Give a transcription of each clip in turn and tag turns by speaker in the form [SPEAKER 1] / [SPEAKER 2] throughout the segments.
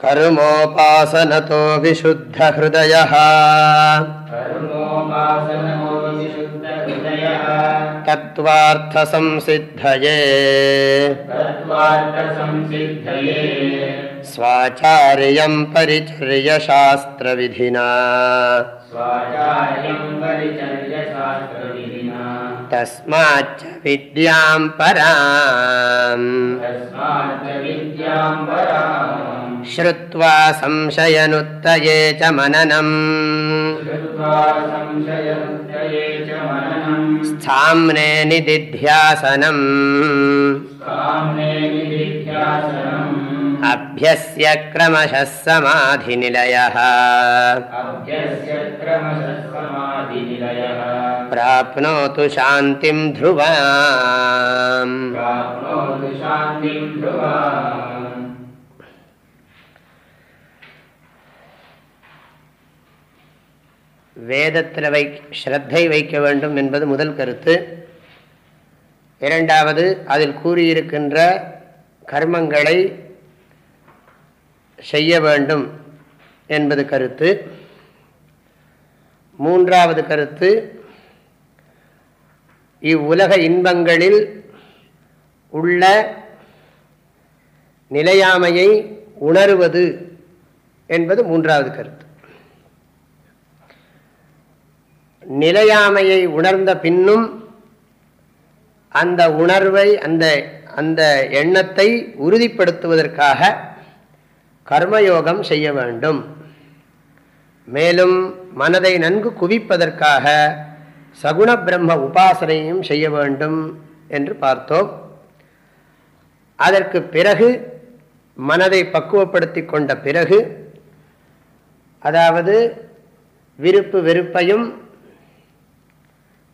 [SPEAKER 1] कर्मोपासनतो विशुद्धहृदयः। तत्त्वार्थसंसिद्धये। स्वाचार्यं परिचर्यशास्त्रविधिना तस्माच्च विद्यां पराम्। श्रुत्वा संशयनुत्तये च मननम्। स्थाम्ने निदिध्यासनम् अभ्यस्य क्रमशः समाधिनिलयः प्राप्नोतु शान्तिं ध्रुवाम् வேதத்தில் வை ஸ்ரத்தை வைக்க வேண்டும் என்பது முதல் கருத்து இரண்டாவது அதில் கூறியிருக்கின்ற கர்மங்களை செய்ய வேண்டும் என்பது கருத்து. மூன்றாவது கருத்து இவ்வுலக இன்பங்களில் உள்ள நிலையாமையை உணருவது என்பது மூன்றாவது கருத்து. நிலையாமையை உணர்ந்த பின்னும் அந்த உணர்வை அந்த அந்த எண்ணத்தை உறுதிப்படுத்துவதற்காக கர்மயோகம் செய்ய வேண்டும். மேலும் மனதை நன்கு குவிப்பதற்காக சகுண பிரம்ம உபாசனையும் செய்ய வேண்டும் என்று பார்த்தோம். அதற்கு பிறகு மனதை பக்குவப்படுத்தி கொண்ட பிறகு அதாவது விருப்பு வெறுப்பையும்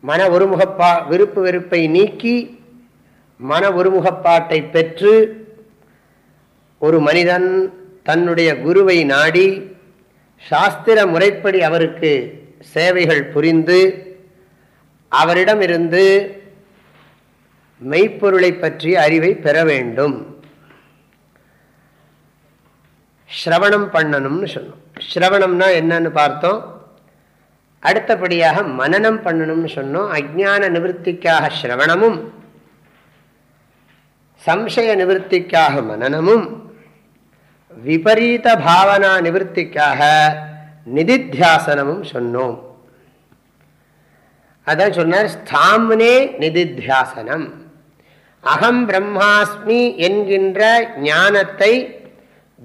[SPEAKER 1] மன ஒருமுகப்பா விருப்பு வெறுப்பை நீக்கி மன ஒருமுகப்பாட்டை பெற்று ஒரு மனிதன் தன்னுடைய குருவை நாடி சாஸ்திர முறைப்படி அவருக்கு சேவைகள் புரிந்து அவரிடமிருந்து மெய்ப்பொருளை பற்றிய அறிவை பெற வேண்டும். ஸ்ரவணம் பண்ணணும்னு சொன்னோம். ஸ்ரவணம்னா என்னன்னு பார்த்தோம். அடுத்தபடியாக மனநம் பண்ணணும்னு சொன்னோம். அஜான நிவர்த்திக்காக ஸ்ரவணமும் சம்சய நிவர்த்திக்காக மனநமும் விபரீத பாவனா நிவர்த்திக்காக நிதித்தியாசனமும் சொன்னோம். அதான் சொன்னார் ஸ்தாம்னே நிதித்தியாசனம். அகம் பிரம்மாஸ்மி என்கின்ற ஞானத்தை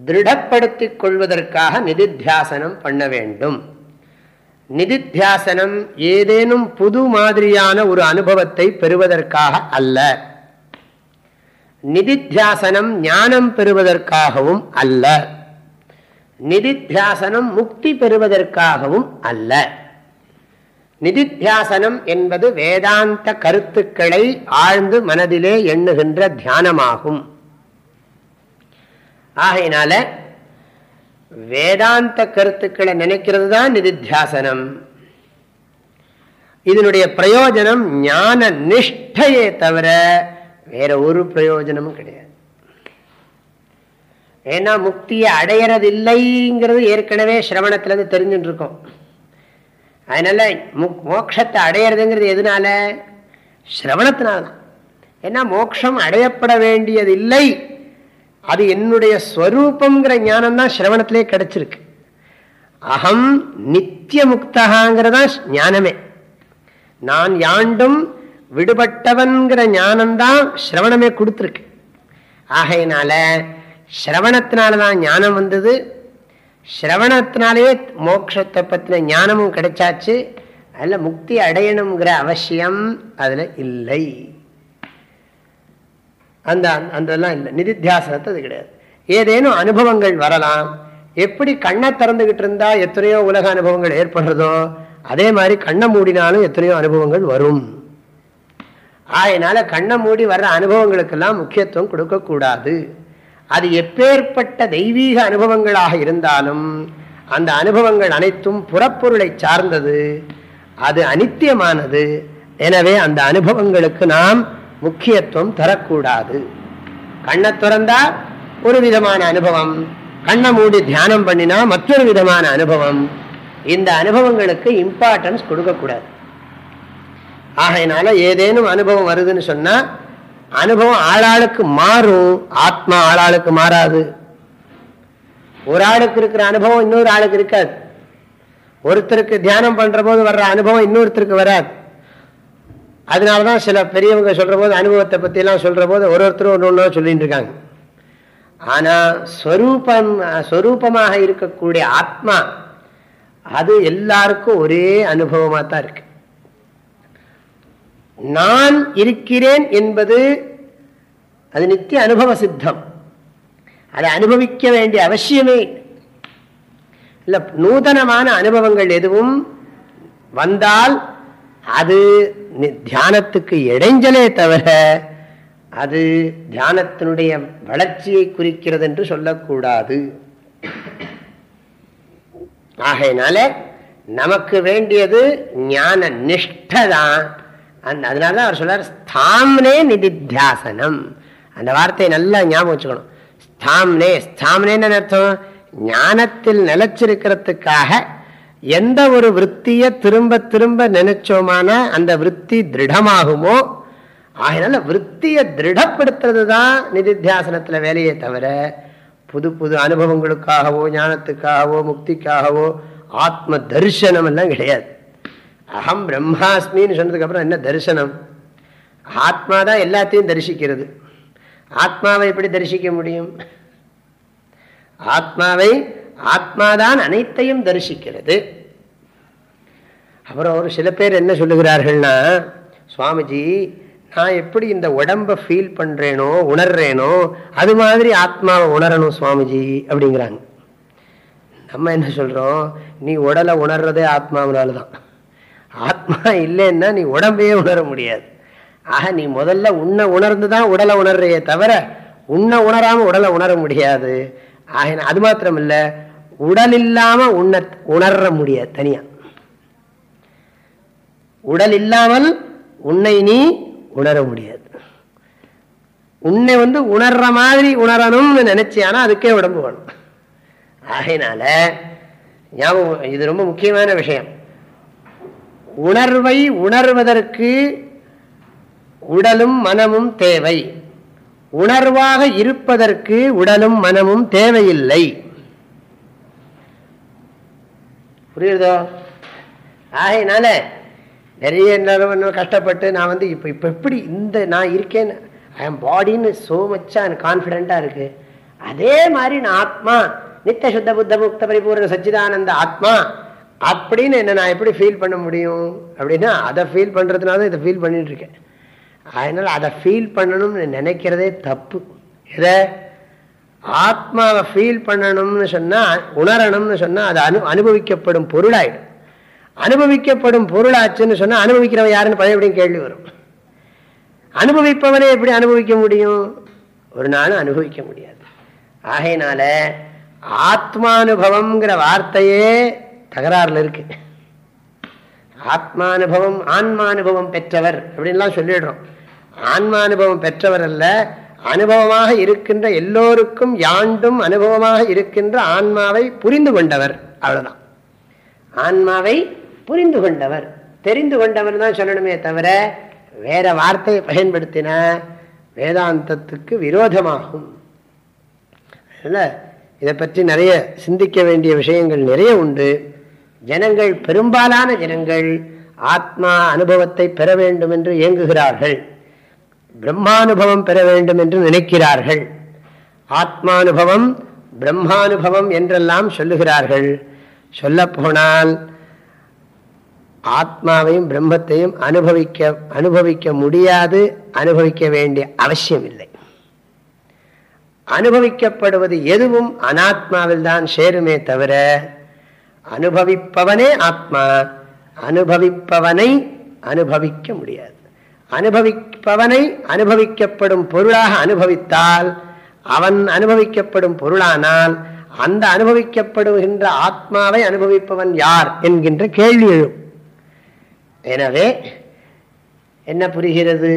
[SPEAKER 1] திருடப்படுத்திக் கொள்வதற்காக நிதித்தியாசனம் பண்ண வேண்டும். நிதித்தியாசனம் ஏதேனும் புது மாதிரியான ஒரு அனுபவத்தை பெறுவதற்காக அல்ல. நிதித்தியாசனம் ஞானம் பெறுவதற்காகவும் அல்ல. நிதித்தியாசனம் முக்தி பெறுவதற்காகவும் அல்ல. நிதித்தியாசனம் என்பது வேதாந்த கருத்துக்களை ஆழ்ந்து மனதிலே எண்ணுகின்ற தியானமாகும். ஆகையினால வேதாந்த கருத்துக்களை நினைக்கிறது தான் நிதித்தியாசனம். இதனுடைய பிரயோஜனம் ஞான நிஷ்டையே தவிர வேற ஒரு பிரயோஜனமும் கிடையாது. ஏன்னா முக்தியை அடையிறது இல்லைங்கிறது ஏற்கனவே சிரவணத்திலிருந்து தெரிஞ்சுட்டு இருக்கோம் அதனால மோட்சத்தை அடையிறதுங்கிறது எதனால? சிரவணத்தினால்தான் ஏன்னா மோட்சம் அடையப்பட வேண்டியது இல்லை அது என்னுடைய ஸ்வரூபங்கிற ஞானம் தான் சிரவணத்திலே கிடைச்சிருக்கு. அகம் நித்திய முக்தகாங்கிறதா ஞானமே. நான் யாண்டும் விடுபட்டவன்கிற ஞானம்தான் சிரவணமே கொடுத்துருக்கு. ஆகையினால சிரவணத்தினாலதான் ஞானம் வந்தது. சிரவணத்தினாலேயே மோட்சத்தை பற்றின ஞானமும் கிடைச்சாச்சு. அதில் முக்தி அடையணுங்கிற அவசியம் அதில் இல்லை. அந்த அந்தெல்லாம் இல்லை. நிதித்தியாசனத்தை அது கிடையாது. ஏதேனும் அனுபவங்கள் வரலாம். எப்படி கண்ணை திறந்துகிட்டு இருந்தால் எத்தனையோ உலக அனுபவங்கள் ஏற்படுறதோ அதே மாதிரி கண்ணை மூடினாலும் எத்தனையோ அனுபவங்கள் வரும். அதனால கண்ணை மூடி வர்ற அனுபவங்களுக்கெல்லாம் முக்கியத்துவம் கொடுக்கக்கூடாது. அது எப்பேற்பட்ட தெய்வீக அனுபவங்களாக இருந்தாலும் அந்த அனுபவங்கள் அனைத்தும் புறப்பொருளை சார்ந்தது. அது அனித்தியமானது. எனவே அந்த அனுபவங்களுக்கு நாம் முக்கியத்துவம் தரக்கூடாது. கண்ணை திறந்தா ஒரு விதமான அனுபவம். கண்ணை மூடி தியானம் பண்ணினா மற்றொரு விதமான அனுபவம். இந்த அனுபவங்களுக்கு இம்பார்ட்டன்ஸ் கொடுக்கக்கூடாது. ஆகையினால ஏதேனும் அனுபவம் வருதுன்னு சொன்னா அனுபவம் ஆளாளுக்கு மாறும். ஆத்மா ஆளாளுக்கு மாறாது. ஒரு ஆளுக்கு இருக்கிற அனுபவம் இன்னொரு ஆளுக்கு இருக்காது. ஒருத்தருக்கு தியானம் பண்ற போது வர்ற அனுபவம் இன்னொருத்தருக்கு வராது. அதனாலதான் சில பெரியவங்க சொல்ற போது அனுபவத்தை பத்தி எல்லாம் சொல்ற போது ஒரு ஒருத்தரும் ஒன்று ஒன்றா சொல்லிட்டு இருக்காங்க. ஆனா ஸ்வரூபம் ஸ்வரூபமாக இருக்கக்கூடிய ஆத்மா அது எல்லாருக்கும் ஒரே அனுபவமா தான் இருக்கு. நான் இருக்கிறேன் என்பது அது நித்திய அனுபவ சித்தம். அதை அனுபவிக்க வேண்டிய அவசியமே இல்லை. நூதனமான அனுபவங்கள் எதுவும் வந்தால் அது தியானத்துக்கு இடைஞ்சலே தவிர அது தியானத்தினுடைய வளர்ச்சியை குறிக்கிறது என்று சொல்லக்கூடாது. ஆகையினால நமக்கு வேண்டியது ஞான நிஷ்டதான் அந்த அதனால அவர் சொல்றார் ஸ்தாம்னே நிதித்தியாசனம். அந்த வார்த்தையை நல்லா ஞாபகம் வச்சுக்கணும். ஸ்தாம்னே ஸ்தாம்னேன்னு அர்த்தம்? ஞானத்தில் நிலச்சிருக்கிறதுக்காக எந்த ஒரு விற்த்திய திரும்ப திரும்ப நினைச்சோமான அந்த விற்பி திருடமாகுமோ? ஆகினால விற்த்தியை திருடப்படுத்துறது தான் நிதித்தியாசனத்தில் வேலையே தவிர புது புது அனுபவங்களுக்காகவோ ஞானத்துக்காகவோ முக்திக்காகவோ ஆத்ம தரிசனம் எல்லாம் கிடையாது. அகம் பிரம்மாஸ்மின்னு சொன்னதுக்கப்புறம் என்ன தரிசனம்? ஆத்மா தான் எல்லாத்தையும் தரிசிக்கிறது. ஆத்மாவை எப்படி தரிசிக்க முடியும்? ஆத்மாவை ஆத்மாதான் அனைத்தையும் தரிசிக்கிறது. அப்புறம் ஒரு சில பேர் என்ன சொல்லுகிறார்கள்னா சுவாமிஜி நான் எப்படி இந்த உடம்ப ஃபீல் பண்றேனோ உணர்றேனோ அது மாதிரி ஆத்மாவை உணரணும் சுவாமிஜி அப்படிங்கிறாங்க. நம்ம என்ன சொல்றோம்? நீ உடலை உணர்றதே ஆத்மாவினால தான் ஆத்மா இல்லைன்னா நீ உடம்பையே உணர முடியாது. ஆக நீ முதல்ல உன்னை உணர்ந்து தான் உடலை உணர்றையே தவிர உன்னை உணராம உடலை உணர முடியாது. ஆக அது மாத்திரம் இல்ல உடல் இல்லாம உன்னை உணர முடியாது தனியா. உடல் இல்லாமல் உன்னை நீ உணர முடியாது. உன்னை வந்து உணர்ற மாதிரி உணரணும்னு நினைச்சியானா அதுக்கே உடம்பு வேணும். ஆகையினால ஞாபகம் இது ரொம்ப முக்கியமான விஷயம். உணர்வை உணர்வதற்கு உடலும் மனமும் தேவை. உணர்வாக இருப்பதற்கு உடலும் மனமும் தேவையில்லை. புரியுதோ? ஆகையினால நிறைய நேரம் கஷ்டப்பட்டு நான் வந்து இப்போ இப்போ எப்படி இந்த நான் இருக்கேன்னு ஐ எம் பாடின்னு சோ மச்சா கான்ஃபிடென்ட்டாக இருக்குது அதே மாதிரி நான் ஆத்மா நித்த சுத்த புத்த முக்த பரிபூர்ண சச்சிதானந்த ஆத்மா அப்படின்னு என்ன நான் எப்படி ஃபீல் பண்ண முடியும்? அப்படின்னா அதை ஃபீல் பண்ணுறதுனால தான் இதை ஃபீல் பண்ணிட்டு இருக்கேன். அதனால் அதை ஃபீல் பண்ணணும்னு நினைக்கிறதே தப்பு. எதை? ஆத்மாவை ஃபீல் பண்ணணும்னு சொன்னால் உணரணும்னு சொன்னால் அது அனு அனுபவிக்கப்படும் பொருளாயிடும். அனுபவிக்கப்படும் பொருளாச்சுன்னு சொன்னால் அனுபவிக்கிறவன் யாருன்னு பழையபடியும் கேள்வி வரும். அனுபவிப்பவனே எப்படி அனுபவிக்க முடியும்? ஒரு நாளும் அனுபவிக்க முடியாது. ஆகையினால ஆத்மானுபவம்ங்கிற வார்த்தையே தகராறுல இருக்கு. ஆத்மானுபவம் ஆன்மானுபவம் பெற்றவர் அப்படின்லாம் சொல்லிடுறோம். ஆன்மானுபவம் பெற்றவர் அல்ல அனுபவமாக இருக்கின்ற எல்லோருக்கும் யாண்டும் அனுபவமாக இருக்கின்ற ஆன்மாவை புரிந்து கொண்டவர். அவ்வளவுதான். ஆன்மாவை புரிந்து கொண்டவர். தெரிந்து கொண்டவர் தான் சொல்லணுமே தவிர வேற வார்த்தையை பயன்படுத்தின வேதாந்தத்துக்கு விரோதமாகும். இதை பற்றி நிறைய சிந்திக்க வேண்டிய விஷயங்கள் நிறைய உண்டு. ஜனங்கள் பெரும்பாலான ஜனங்கள் ஆத்மா அனுபவத்தை பெற வேண்டும் என்று இயங்குகிறார்கள். பிரம்மானுபவம் பெற வேண்டும் என்று நினைக்கிறார்கள். ஆத்மானுபவம் பிரம்மானுபவம் என்றெல்லாம் சொல்லுகிறார்கள். சொல்லப்போனால் ஆத்மாவையும் பிரம்மத்தையும் அனுபவிக்க அனுபவிக்க முடியாது அனுபவிக்க வேண்டிய அவசியம் இல்லை அனுபவிக்கப்படுவது எதுவும் அனாத்மாவில் தான் சேருமே தவிர அனுபவிப்பவனே ஆத்மா. அனுபவிப்பவனை அனுபவிக்க முடியாது. அனுபவிப்பவனை அனுபவிக்கப்படும் பொருளாக அனுபவித்தால் அவன் அனுபவிக்கப்படும் பொருளானால் அந்த அனுபவிக்கப்படுகின்ற ஆத்மாவை அனுபவிப்பவன் யார் என்கின்ற கேள்வி எழும். எனவே என்ன புரிகிறது?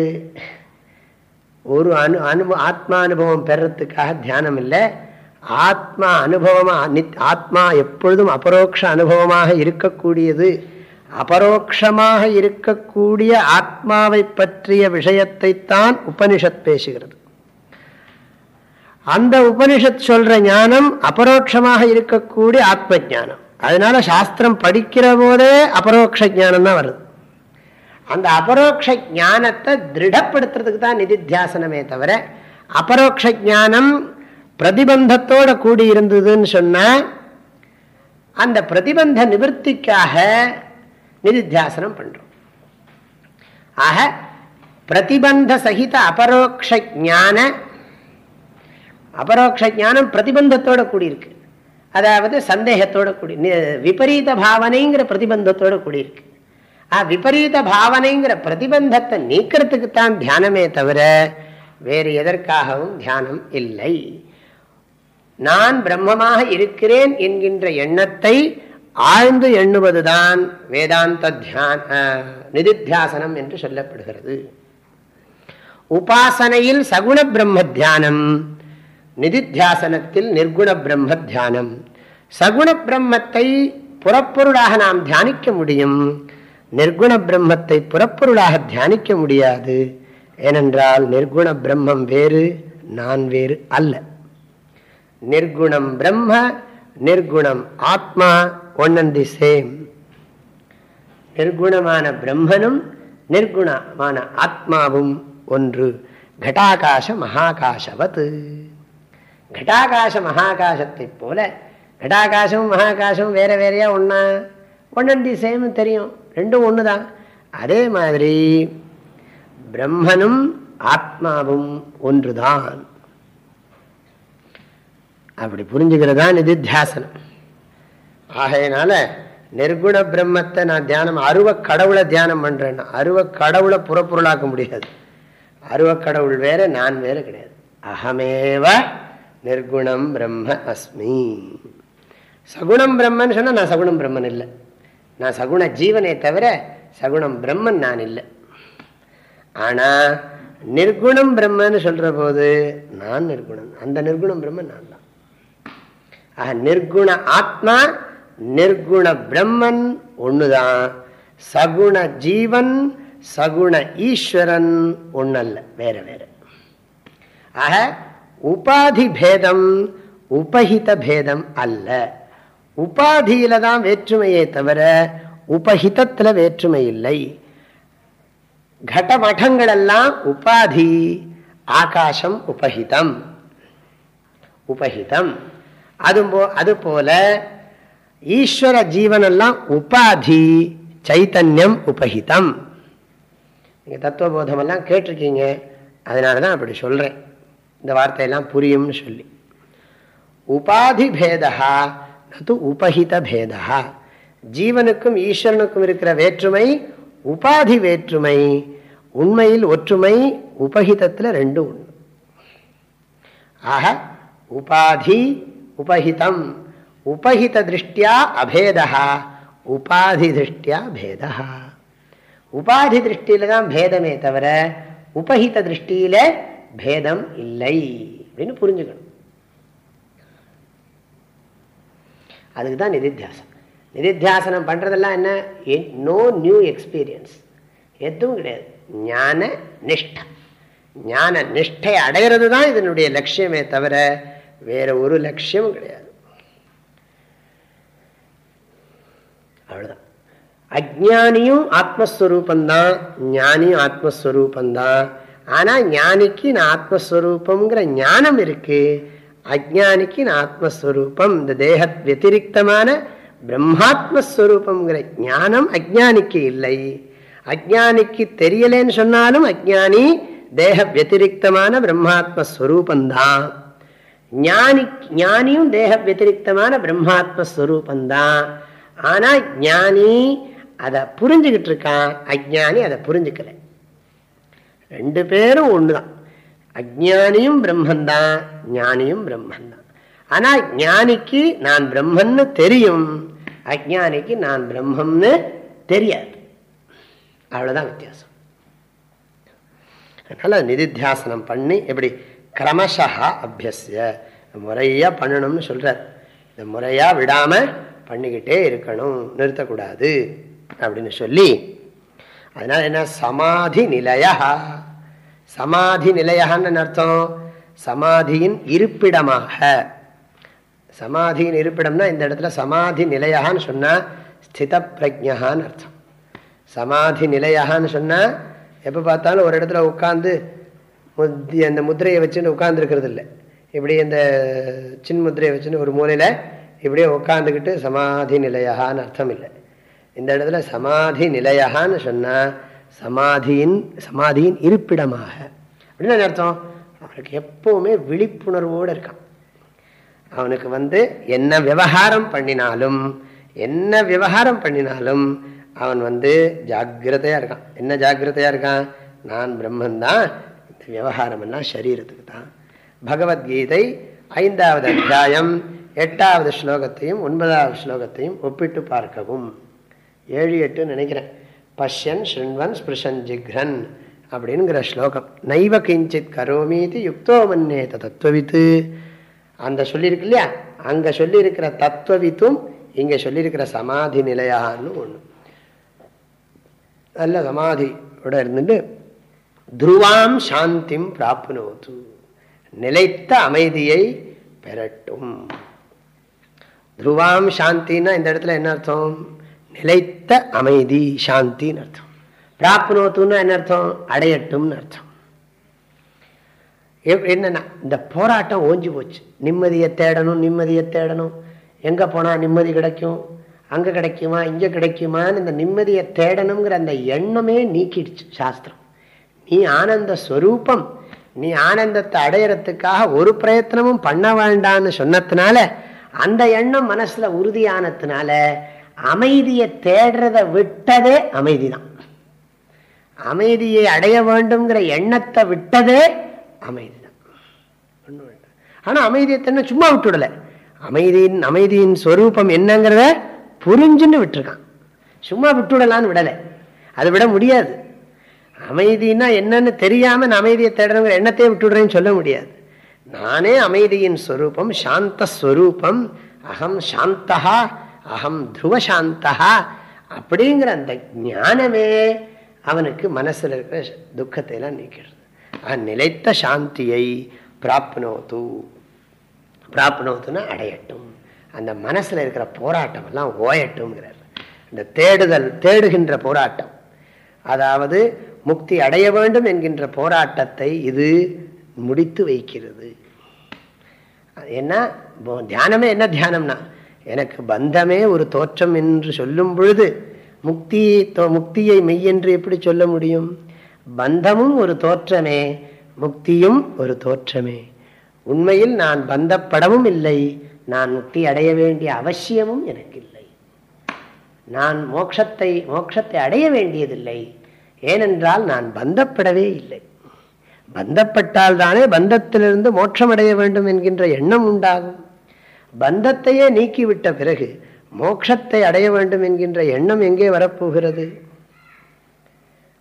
[SPEAKER 1] ஒரு அனு அனு ஆத்மானுபவம் பெறத்துக்காக தியானம் இல்லை ஆத்மா அனுபவமாக ஆத்மா எப்பொழுதும் அபரோக்ஷ அனுபவமாக இருக்கக்கூடியது. அபரோக்ஷமாக இருக்கக்கூடிய ஆத்மாவை பற்றிய விஷயத்தைத்தான் உபனிஷத் பேசுகிறது. அந்த உபனிஷத் சொல்ற ஞானம் அபரோக்ஷமாக இருக்கக்கூடிய ஆத்ம ஜானம் அதனால சாஸ்திரம் படிக்கிற போதே அபரோக்ஷ ஜானம் தான் வருது. அந்த அபரோக்ஷ ஞானத்தை திருடப்படுத்துறதுக்கு தான் நிதித்தியாசனமே தவிர அபரோக்ஷ ஜானம் பிரதிபந்தத்தோட கூடி இருந்ததுன்னு சொன்னா அந்த பிரதிபந்த நிவர்த்திக்காக நிதித்தியாசனம் பண்றோம். ஆக பிரதிபந்த சகித அபரோக்ஷ ஞான அபரோக்ஷ ஞானம் பிரதிபந்தத்தோட கூடியிருக்கு. அதாவது சந்தேகத்தோட கூடி விபரீத பாவனைங்கிற பிரதிபந்தத்தோட கூடியிருக்கு. விபரீத பாவனைங்கிற பிரதிபந்தத்தை நீக்கிறதுக்கு தான் தியானமே தவிர வேறு எதற்காகவும் தியானம் இல்லை. நான் பிரம்மமாக இருக்கிறேன் என்கின்ற எண்ணத்தை ஆழ்ந்து எண்ணுவதுதான் வேதாந்த தியான நிதித்தியாசனம் என்று சொல்லப்படுகிறது. உபாசனையில் சகுண பிரம்ம தியானம் நிதித்தியாசனத்தில் நிர்குண பிரம்ம தியானம். சகுண பிரம்மத்தை புறப்பொருளாக நாம் தியானிக்க முடியும். நிர்குண பிரம்மத்தை புறப்பொருளாக தியானிக்க முடியாது. ஏனென்றால் நிர்குண பிரம்மம் வேறு நான் வேறு அல்ல. நிர்குணம் பிரம்ம நிர்குணம் atma one and the same. நிர்குணமான பிரம்மனும் நிர்குணமான ஆத்மாவும் ஒன்று. கட்டாகாச மகாகாசவத். கட்டாகாச மகாகாசத்தை போல கட்டாகாசமும் மகாகாசமும் வேற வேறையா ஒன்னா? ஒன் அண்ட் தி சேம் தெரியும். ரெண்டும் ஒன்று தான் அதே மாதிரி பிரம்மனும் ஆத்மாவும் ஒன்றுதான். அப்படி புரிஞ்சுக்கிறதான் இது தியாசனம். ஆகையினால நிர்குண பிரம்மத்தை நான் தியானம் அருவ கடவுளை தியானம் பண்றேன்னா அருவ கடவுளை புறப்பொருளாக்க முடியாது. அருவ கடவுள் வேற நான் வேற கிடையாது. அகமேவ நிர்குணம் பிரம்ம அஸ்மி. சகுணம் பிரம்மன் சொன்னா நான் சகுணம் பிரம்மன் இல்லை. நான் சகுண ஜீவனை தவிர சகுணம் பிரம்மன் நான் இல்லை. ஆனா நிர்குணம் பிரம்மன்னு சொல்ற போது நான் நிர்குணன் அந்த நிர்குணம் பிரம்மன் நான் தான். நிர்குண ஆத்மா நிர்குண பிரம்மன் ஒண்ணுதான். சகுண ஜீவன் சகுண ஈஸ்வரன் ஒன்னல்ல வேற வேற. ஆக உபாதி பேதம் உபஹித பேதம் அல்ல. உபாதியில தான் வேற்றுமையே தவிர உபஹிதத்துல வேற்றுமை இல்லை. கடமடங்கள் எல்லாம் உபாதி ஆகாசம் உபஹிதம். உபஹிதம். அது அது போல ஈஸ்வர ஜீவனெல்லாம் உபாதி சைத்தன்யம் உபஹிதம் நீங்கள் தத்துவபோதமெல்லாம் கேட்டிருக்கீங்க அதனால தான் அப்படி சொல்கிறேன் இந்த வார்த்தையெல்லாம் புரியும்னு சொல்லி. உபாதி பேதா அது உபஹித பேதா ஜீவனுக்கும் ஈஸ்வரனுக்கும் இருக்கிற வேற்றுமை உபாதி வேற்றுமை உண்மையில் ஒற்றுமை உபகிதத்தில் ரெண்டும் ஒன்று ஆக உபாதி உபஹிதம். உபஹித திருஷ்டியா அபேதா உபாதி திருஷ்டியா பேதா உபாதி திருஷ்டியில தான் பேதமே தவிர உபஹித திருஷ்டியில பேதம் இல்லை. அப்படின்னு புரிஞ்சுக்கணும். அதுக்கு தான் நிதித்தியாசனம். நிதித்தியாசனம் பண்றதெல்லாம் என்ன? நோ நியூ எக்ஸ்பீரியன்ஸ் எதுவும் கிடையாது. ஞான நிஷ்டை. ஞான நிஷ்டை அடைகிறது தான் இதனுடைய லட்சியமே தவிர வேற ஒரு லட்சியமும் கிடையாது. அவ்வளவுதான். அஜானியும் ஆத்மஸ்வரூபந்தான் ஞானியும் ஆத்மஸ்வரூபந்தான். ஆனா ஞானிக்கு நான் ஆத்மஸ்வரூபம்ங்கிற ஞானம் இருக்கு அஜானிக்கு நான் ஆத்மஸ்வரூபம் இந்த தேக வத்திரிகமான பிரம்மாத்மஸ்வரூபம்ங்கிற ஞானம் அஜானிக்கு இல்லை. அஜானிக்கு தெரியலேன்னு சொன்னாலும் அஜானி தேக வத்திரிகமான பிரம்மாத்மஸ்வரூபந்தான். ஞானி ஞானியும் தேக வத்திரிகமான பிரம்மாத்மஸ்வரூபந்தான் ஆனா ஞானி அதை புரிஞ்சுக்கிட்டு இருக்கான் அஜானி அதை புரிஞ்சுக்கல. ரெண்டு பேரும் ஒண்ணுதான். அஜானியும் பிரம்மந்தான் ஞானியும் பிரம்மந்தான். ஆனா ஞானிக்கு நான் பிரம்மன்னு தெரியும் அஜானிக்கு நான் பிரம்மம்னு தெரியாது. அவ்வளவுதான் வித்தியாசம். அதனால நிதித்தியாசனம் பண்ணி எப்படி கிரமசா அபியசிய முறையாக பண்ணணும்னு சொல்கிறார் இந்த முறையாக விடாமல் பண்ணிக்கிட்டே இருக்கணும். நிறுத்தக்கூடாது அப்படின்னு சொல்லி. அதனால் என்ன? சமாதி நிலையா. சமாதி நிலையான்னு அர்த்தம். சமாதியின் இருப்பிடமாக. சமாதியின் இருப்பிடம்னா இந்த இடத்துல சமாதி நிலையான்னு சொன்னால் ஸ்தித பிரஜகான்னு அர்த்தம். சமாதி நிலையான்னு சொன்னால் எப்போ பார்த்தாலும் ஒரு இடத்துல உட்காந்து அந்த முத்திரையை வச்சுன்னு உட்காந்துருக்கிறது இல்லை இப்படி இந்த சின் முத்திரையை வச்சுன்னு ஒரு மூலையில் இப்படியே உட்காந்துக்கிட்டு சமாதி நிலையகான்னு அர்த்தம் இல்லை இந்த இடத்துல சமாதி நிலையகான்னு சொன்னால் சமாதியின் சமாதியின் இருப்பிடமாக. அப்படின்னு அர்த்தம்? அவனுக்கு எப்பவுமே விழிப்புணர்வோடு இருக்கான். அவனுக்கு வந்து என்ன விவகாரம் பண்ணினாலும் என்ன விவகாரம் பண்ணினாலும் அவன் வந்து ஜாகிரதையாக இருக்கான். என்ன ஜாகிரதையாக இருக்கான்? நான் பிரம்மந்தான் விவகாரம் எல்லாம் சரீரத்துக்கு தான். பகவத்கீதை ஐந்தாவது அத்தியாயம் எட்டாவது ஸ்லோகத்தையும் ஒன்பதாவது ஸ்லோகத்தையும் ஒப்பிட்டு பார்க்கவும். ஏழு எட்டு நினைக்கிறேன். பஷ்யன் ஸ்ருண்வன் ஸ்பிருஷன் ஜிக்ரன் அப்படிங்கிற ஸ்லோகம். நைவ கிஞ்சித் கரோமீதி யுக்தோ மன்னேத தத்துவவித்து. அந்த சொல்லியிருக்கு இல்லையா? அங்கே சொல்லியிருக்கிற தத்துவவித்தும் இங்கே சொல்லியிருக்கிற சமாதி நிலையான்னு ஒன்று நல்ல சமாதியோட இருந்துட்டு துருவாம் சாந்திம் பிராப்னோது. நிலைத்த அமைதியை பெறட்டும். துருவாம் சாந்தின்னா இந்த இடத்துல என்ன அர்த்தம்? நிலைத்த அமைதி சாந்தின்னு அர்த்தம். பிராப்னோத்துன்னா என்ன அர்த்தம்? அடையட்டும்னு அர்த்தம். என்னன்னா இந்த போராட்டம் ஓஞ்சி போச்சு. நிம்மதியை தேடணும் நிம்மதியை தேடணும். எங்கே போனால் நிம்மதி கிடைக்கும்? அங்கே கிடைக்குமா? இங்கே கிடைக்குமான்னு இந்த நிம்மதியை தேடணுங்கிற அந்த எண்ணமே நீக்கிடுச்சு சாஸ்திரம். நீ ஆனந்த ஸ்வரூபம் நீ ஆனந்தத்தை அடையிறதுக்காக ஒரு பிரயத்தனமும் பண்ண வேண்டான்னு சொன்னதுனால அந்த எண்ணம் மனசுல உறுதியானதுனால அமைதியை தேடுறத விட்டதே அமைதி தான் அமைதியை அடைய வேண்டும்ங்கிற எண்ணத்தை விட்டதே அமைதி தான் ஆனால் அமைதியை தன்னை சும்மா விட்டுடல. அமைதியின் அமைதியின் ஸ்வரூபம் என்னங்கிறத புரிஞ்சுன்னு விட்டுருக்கான். சும்மா விட்டுடலான்னு விடலை. அதை விட முடியாது. அமைதினா என்னன்னு தெரியாம நான் அமைதியை தேடுறவங்க எண்ணத்தையே விட்டுடுறேன்னு சொல்ல முடியாது. நானே அமைதியின் ஸ்வரூபம் சாந்த ஸ்வரூபம் அகம் சாந்தா அகம் துருவசாந்தா அப்படிங்கிற அந்த ஞானமே அவனுக்கு மனசில் இருக்கிற துக்கத்தை எல்லாம் நீக்கிறது நிலைத்த சாந்தியை பிராப்னோத்து பிராப்னோத்துன்னா அடையட்டும். அந்த மனசில் இருக்கிற போராட்டம் எல்லாம் ஓயட்டும்ங்கிறார். இந்த தேடுதல் தேடுகின்ற போராட்டம். அதாவது முக்தி அடைய வேண்டும் என்கின்ற போராட்டத்தை இது முடித்து வைக்கிறது. என்ன? தியானமே என்ன தியானம்னா எனக்கு பந்தமே ஒரு தோற்றம் என்று சொல்லும் பொழுது முக்தி முக்தியை மெய்யென்று எப்படி சொல்ல முடியும்? பந்தமும் ஒரு தோற்றமே முக்தியும் ஒரு தோற்றமே. உண்மையில் நான் பந்தப்படவும் இல்லை நான் முக்தி அடைய வேண்டிய அவசியமும் எனக்கு இல்லை நான் மோட்சத்தை மோட்சத்தை அடைய வேண்டியதில்லை. ஏனென்றால் நான் பந்தப்படவே இல்லை. பந்தப்பட்டால் தானே பந்தத்திலிருந்து மோட்சம் அடைய வேண்டும் என்கின்ற எண்ணம் உண்டாகும். பந்தத்தையே நீக்கிவிட்ட பிறகு மோட்சத்தை அடைய வேண்டும் என்கின்ற எண்ணம் எங்கே வரப்போகிறது?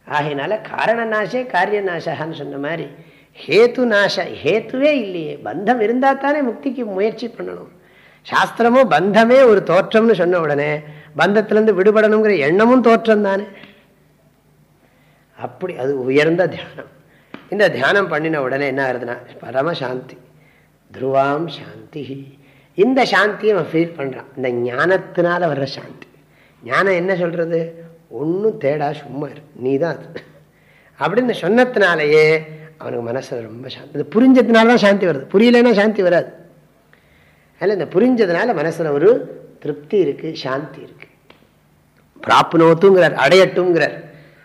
[SPEAKER 1] ஆகையினால காரண நாசே காரிய நாசகான்னு சொன்ன மாதிரி ஹேத்து நாச ஹேத்துவே இல்லையே. பந்தம் இருந்தால் தானே முக்திக்கு முயற்சி பண்ணணும். சாஸ்திரமோ பந்தமே ஒரு தோற்றம்னு சொன்ன உடனே பந்தத்திலேருந்து விடுபடணுங்கிற எண்ணமும் தோற்றம் தானே அப்படி அது உயர்ந்த தியானம். இந்த தியானம் பண்ணின உடனே என்ன ஆகுதுன்னா பரமசாந்தி துருவாம் சாந்தி. இந்த சாந்தியை அவன் ஃபீல் பண்ணுறான் இந்த ஞானத்தினால வர்ற சாந்தி. ஞானம் என்ன சொல்கிறது ஒன்றும் தேடா சும்மா இரு. நீ தான் அது அப்படின்னு சொன்னதுனாலேயே அவனுக்கு மனசில் ரொம்ப சாந்தி. இது புரிஞ்சதுனால தான் சாந்தி வருது. புரியலன்னா சாந்தி வராது. அதில் இந்த புரிஞ்சதுனால மனசில் ஒரு திருப்தி இருக்குது சாந்தி இருக்குது பிராப்னோத்துங்கிறார் அடையட்டுங்கிறார்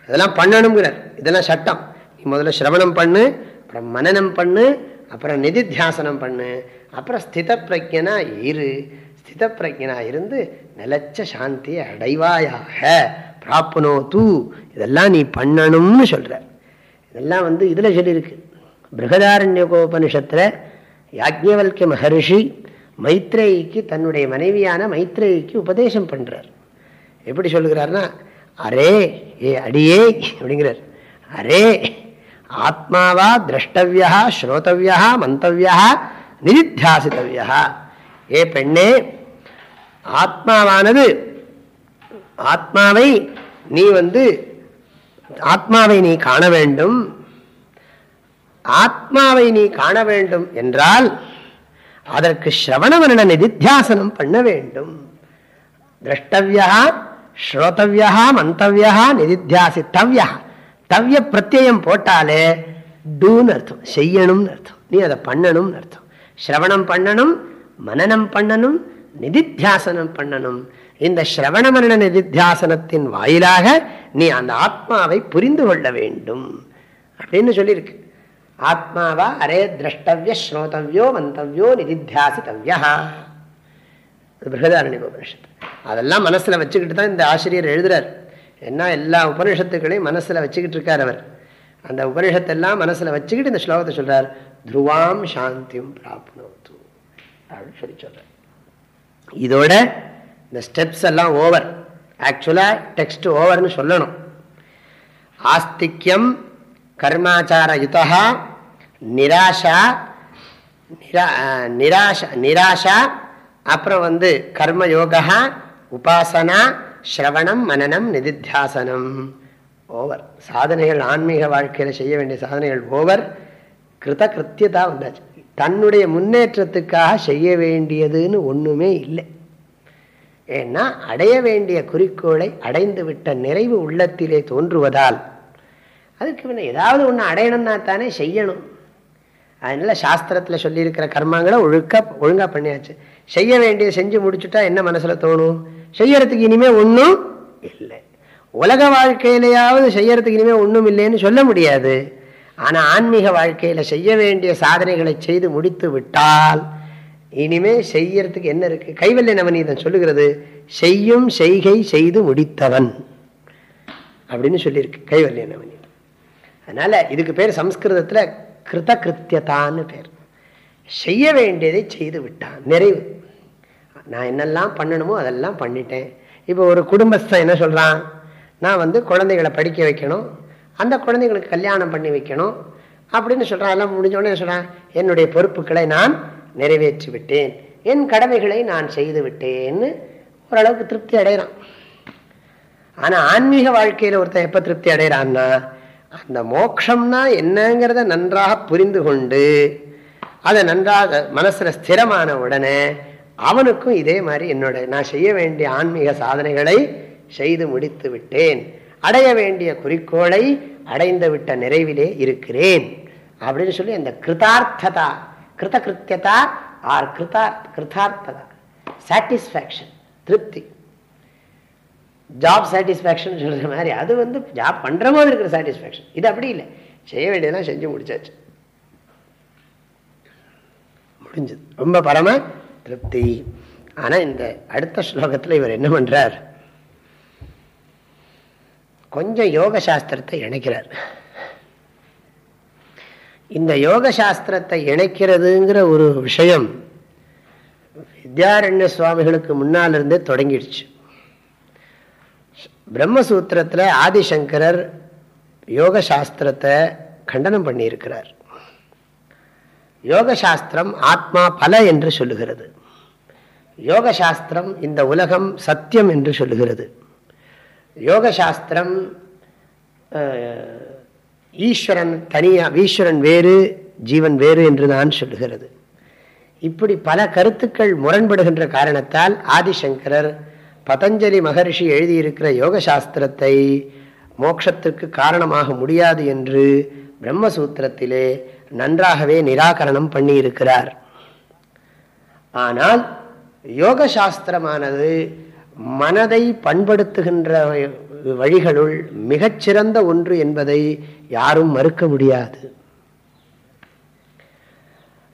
[SPEAKER 1] இதெல்லாம் பண்ணணுங்கிறார் இதெல்லாம் சட்டம். நீ முதல்ல சிரவணம் பண்ணு அப்புறம் மனநம் பண்ணு அப்புறம் நிதித்தியாசனம் பண்ணு அப்புறம் ஸ்தித பிரஜனா இரு. ஸ்தித பிரஜனா இருந்து நிலச்ச சாந்தியை அடைவாயாக. பிராப்னோ தூ. இதெல்லாம் நீ பண்ணணும்னு சொல்ற. இதெல்லாம் வந்து இதில் சொல்லியிருக்கு. பிருகதாரண்யகோபனிஷத்தில் யாஜ்யவல்கிய மகர்ஷி மைத்ரேயிக்கு தன்னுடைய மனைவியான மைத்ரேயிக்கு உபதேசம் பண்ணுறார் எப்படி சொல்லுகிறார்னா அரே ஏ அடியே அப்படிங்கிறார். அரே ஆத்மாவா திரஷ்டவியா ஸ்ரோதவியா மந்தவியா நிதித்தியாசித்தவியா. ஏ பெண்ணே ஆத்மாவானது ஆத்மாவை நீ வந்து ஆத்மாவை நீ காண வேண்டும். ஆத்மாவை நீ காண வேண்டும் என்றால் அதற்கு ஸ்ரவணவர்ண நிதித்தியாசனம் பண்ண வேண்டும். திரஷ்டவியா ஸ்ரோதவியா மந்தவியா நிதித்தியாசித்தவ்யா தவ்ய பிரத்யம் போட்டாலே டூன்னு அர்த்தம். செய்யணும்னு அர்த்தம். நீ அதை பண்ணணும்னு அர்த்தம். ஸ்ரவணம் பண்ணணும் மனநம் பண்ணணும் நிதித்தியாசனம் பண்ணணும். இந்த ஸ்ரவண மரண நிதித்தியாசனத்தின் வாயிலாக நீ அந்த ஆத்மாவை புரிந்து கொள்ள வேண்டும் அப்படின்னு சொல்லியிருக்கு. ஆத்மாவா அரே திரஷ்டவிய ஸ்ரோதவியோ மந்தவியோ நிதித்தியாசித்தவியா பிருகதாரண்ய உபனிஷத்து அதெல்லாம் மனசில் வச்சுக்கிட்டு தான் இந்த ஆசிரியர் எழுதுறார். என்ன எல்லா உபனிஷத்துக்களையும் மனசில் வச்சுக்கிட்டு இருக்கார் அவர். அந்த உபனிஷத்தெல்லாம் மனசில் வச்சுக்கிட்டு இந்த ஸ்லோகத்தை சொல்கிறார் துருவாம் சாந்தியும் பிராப்னோத்து அப்படின்னு சொல்லி சொல்கிறார் இதோட இந்த ஸ்டெப்ஸ் எல்லாம் ஓவர் ஆக்சுவலாக டெக்ஸ்ட் ஓவர்னு சொல்லணும். ஆஸ்திக்யம் கர்மாச்சார யுதா நிராஷா நிராஷா நிராஷா அப்புறம் வந்து கர்மயோகா உபாசனா ஸ்ரவணம் மனநம் நிதித்தியாசனம். ஓவர் சாதனைகள் ஆன்மீக வாழ்க்கையில் செய்ய வேண்டிய சாதனைகள் ஓவர் கிருத கிருத்தியதா வந்தாச்சு. தன்னுடைய முன்னேற்றத்துக்காக செய்ய வேண்டியதுன்னு ஒன்றுமே இல்லை. ஏன்னா அடைய வேண்டிய குறிக்கோளை அடைந்து விட்ட நிறைவு உள்ளத்திலே தோன்றுவதால் அதுக்கு ஏதாவது ஒன்று அடையணும்னா தானே செய்யணும். அதனால சாஸ்திரத்தில் சொல்லியிருக்கிற கர்மாங்களை ஒழுக்க ஒழுங்காக பண்ணியாச்சு. செய்ய வேண்டிய செஞ்சு முடிச்சுட்டா என்ன மனசில் தோணும்? செய்யறதுக்கு இனிமே ஒன்றும் இல்லை. உலக வாழ்க்கையிலையாவது செய்யறதுக்கு இனிமே ஒன்றும் இல்லைன்னு சொல்ல முடியாது. ஆனால் ஆன்மீக வாழ்க்கையில் செய்ய வேண்டிய சாதனைகளை செய்து முடித்து விட்டால் இனிமே செய்யறதுக்கு என்ன இருக்கு? கைவல்ய நவநீதன் சொல்லுகிறது செய்யும் செய்கை செய்து முடித்தவன் அப்படின்னு சொல்லியிருக்கு கைவல்ய நவநீதன் அதனால இதுக்கு பேர் சம்ஸ்கிருதத்தில் கிருத கிருத்தியதான்னு பேர். செய்ய வேண்டியதை செய்து விட்டான். நிறைவு. நான் என்னெல்லாம் பண்ணணுமோ அதெல்லாம் பண்ணிட்டேன். இப்போ ஒரு குடும்பஸ்தன் என்ன சொல்கிறான் நான் வந்து குழந்தைகளை படிக்க வைக்கணும். அந்த குழந்தைங்களுக்கு கல்யாணம் பண்ணி வைக்கணும். அப்படின்னு சொல்கிறான் எல்லாம் முடிஞ்சோடனே சொல்கிறான் என்னுடைய பொறுப்புகளை நான் நிறைவேற்றி விட்டேன். என் கடமைகளை நான் செய்து விட்டேன்னு ஓரளவுக்கு திருப்தி அடைகிறான். ஆனால் ஆன்மீக வாழ்க்கையில் ஒருத்தன் எப்போ திருப்தி அடைகிறான்னா அந்த மோக்ஷம்னா என்னங்கிறத நன்றாக புரிந்து கொண்டு அதை நன்றாக மனசுல ஸ்திரமான உடனே அவனுக்கும் இதே மாதிரி என்னோட நான் செய்ய வேண்டிய ஆன்மீக சாதனைகளை செய்து முடித்து விட்டேன். அடைய வேண்டிய குறிக்கோளை அடைந்து விட்ட நிறைவிலே இருக்கிறேன். அப்படின்னு சொல்லி அந்த கிருதார்த்ததா கிருத கிருத்தியதா ஆர் கிருதா கிருதார்த்ததா. சாட்டிஸ்ஃபேக்ஷன் திருப்தி. ஜாப் சாட்டிஸ்ஃபேக்ஷன் சொல்கிற மாதிரி அது வந்து ஜாப் பண்ணுற மாதிரி இருக்கிற சாட்டிஸ்ஃபேக்ஷன் இது அப்படி இல்லை. செய்ய வேண்டியதெல்லாம் செஞ்சு முடிச்சாச்சு. முடிஞ்சது. ரொம்ப பரம திருப்தி. ஆனால் இந்த அடுத்த ஸ்லோகத்தில் இவர் என்ன பண்ணுறார் கொஞ்சம் யோக சாஸ்திரத்தை இணைக்கிறார். இந்த யோக சாஸ்திரத்தை இணைக்கிறதுங்கிற ஒரு விஷயம் வித்யாரண்ய சுவாமிகளுக்கு முன்னால் இருந்தே தொடங்கிடுச்சு. பிரம்மசூத்திரத்தில் ஆதிசங்கரர் யோக சாஸ்திரத்தை கண்டனம் பண்ணியிருக்கிறார். யோக சாஸ்திரம் ஆத்மா பல என்று சொல்லுகிறது. யோக சாஸ்திரம் இந்த உலகம் சத்தியம் என்று சொல்லுகிறது. யோக சாஸ்திரம் ஈஸ்வரன் தனியாக ஈஸ்வரன் வேறு ஜீவன் வேறு என்று தான் சொல்லுகிறது. இப்படி பல கருத்துக்கள் முரண்படுகின்ற காரணத்தால் ஆதிசங்கரர் பதஞ்சலி மகர்ஷி எழுதியிருக்கிற யோக சாஸ்திரத்தை மோட்சத்திற்கு காரணமாக முடியாது என்று பிரம்மசூத்திரத்திலே நன்றாகவே நிராகரணம் பண்ணி இருக்கிறார் ஆனால் யோக சாஸ்திரமானது மனதை பண்படுத்துகின்ற வழிகளுள் மிகச்சிறந்த ஒன்று என்பதை யாரும் மறுக்க முடியாது.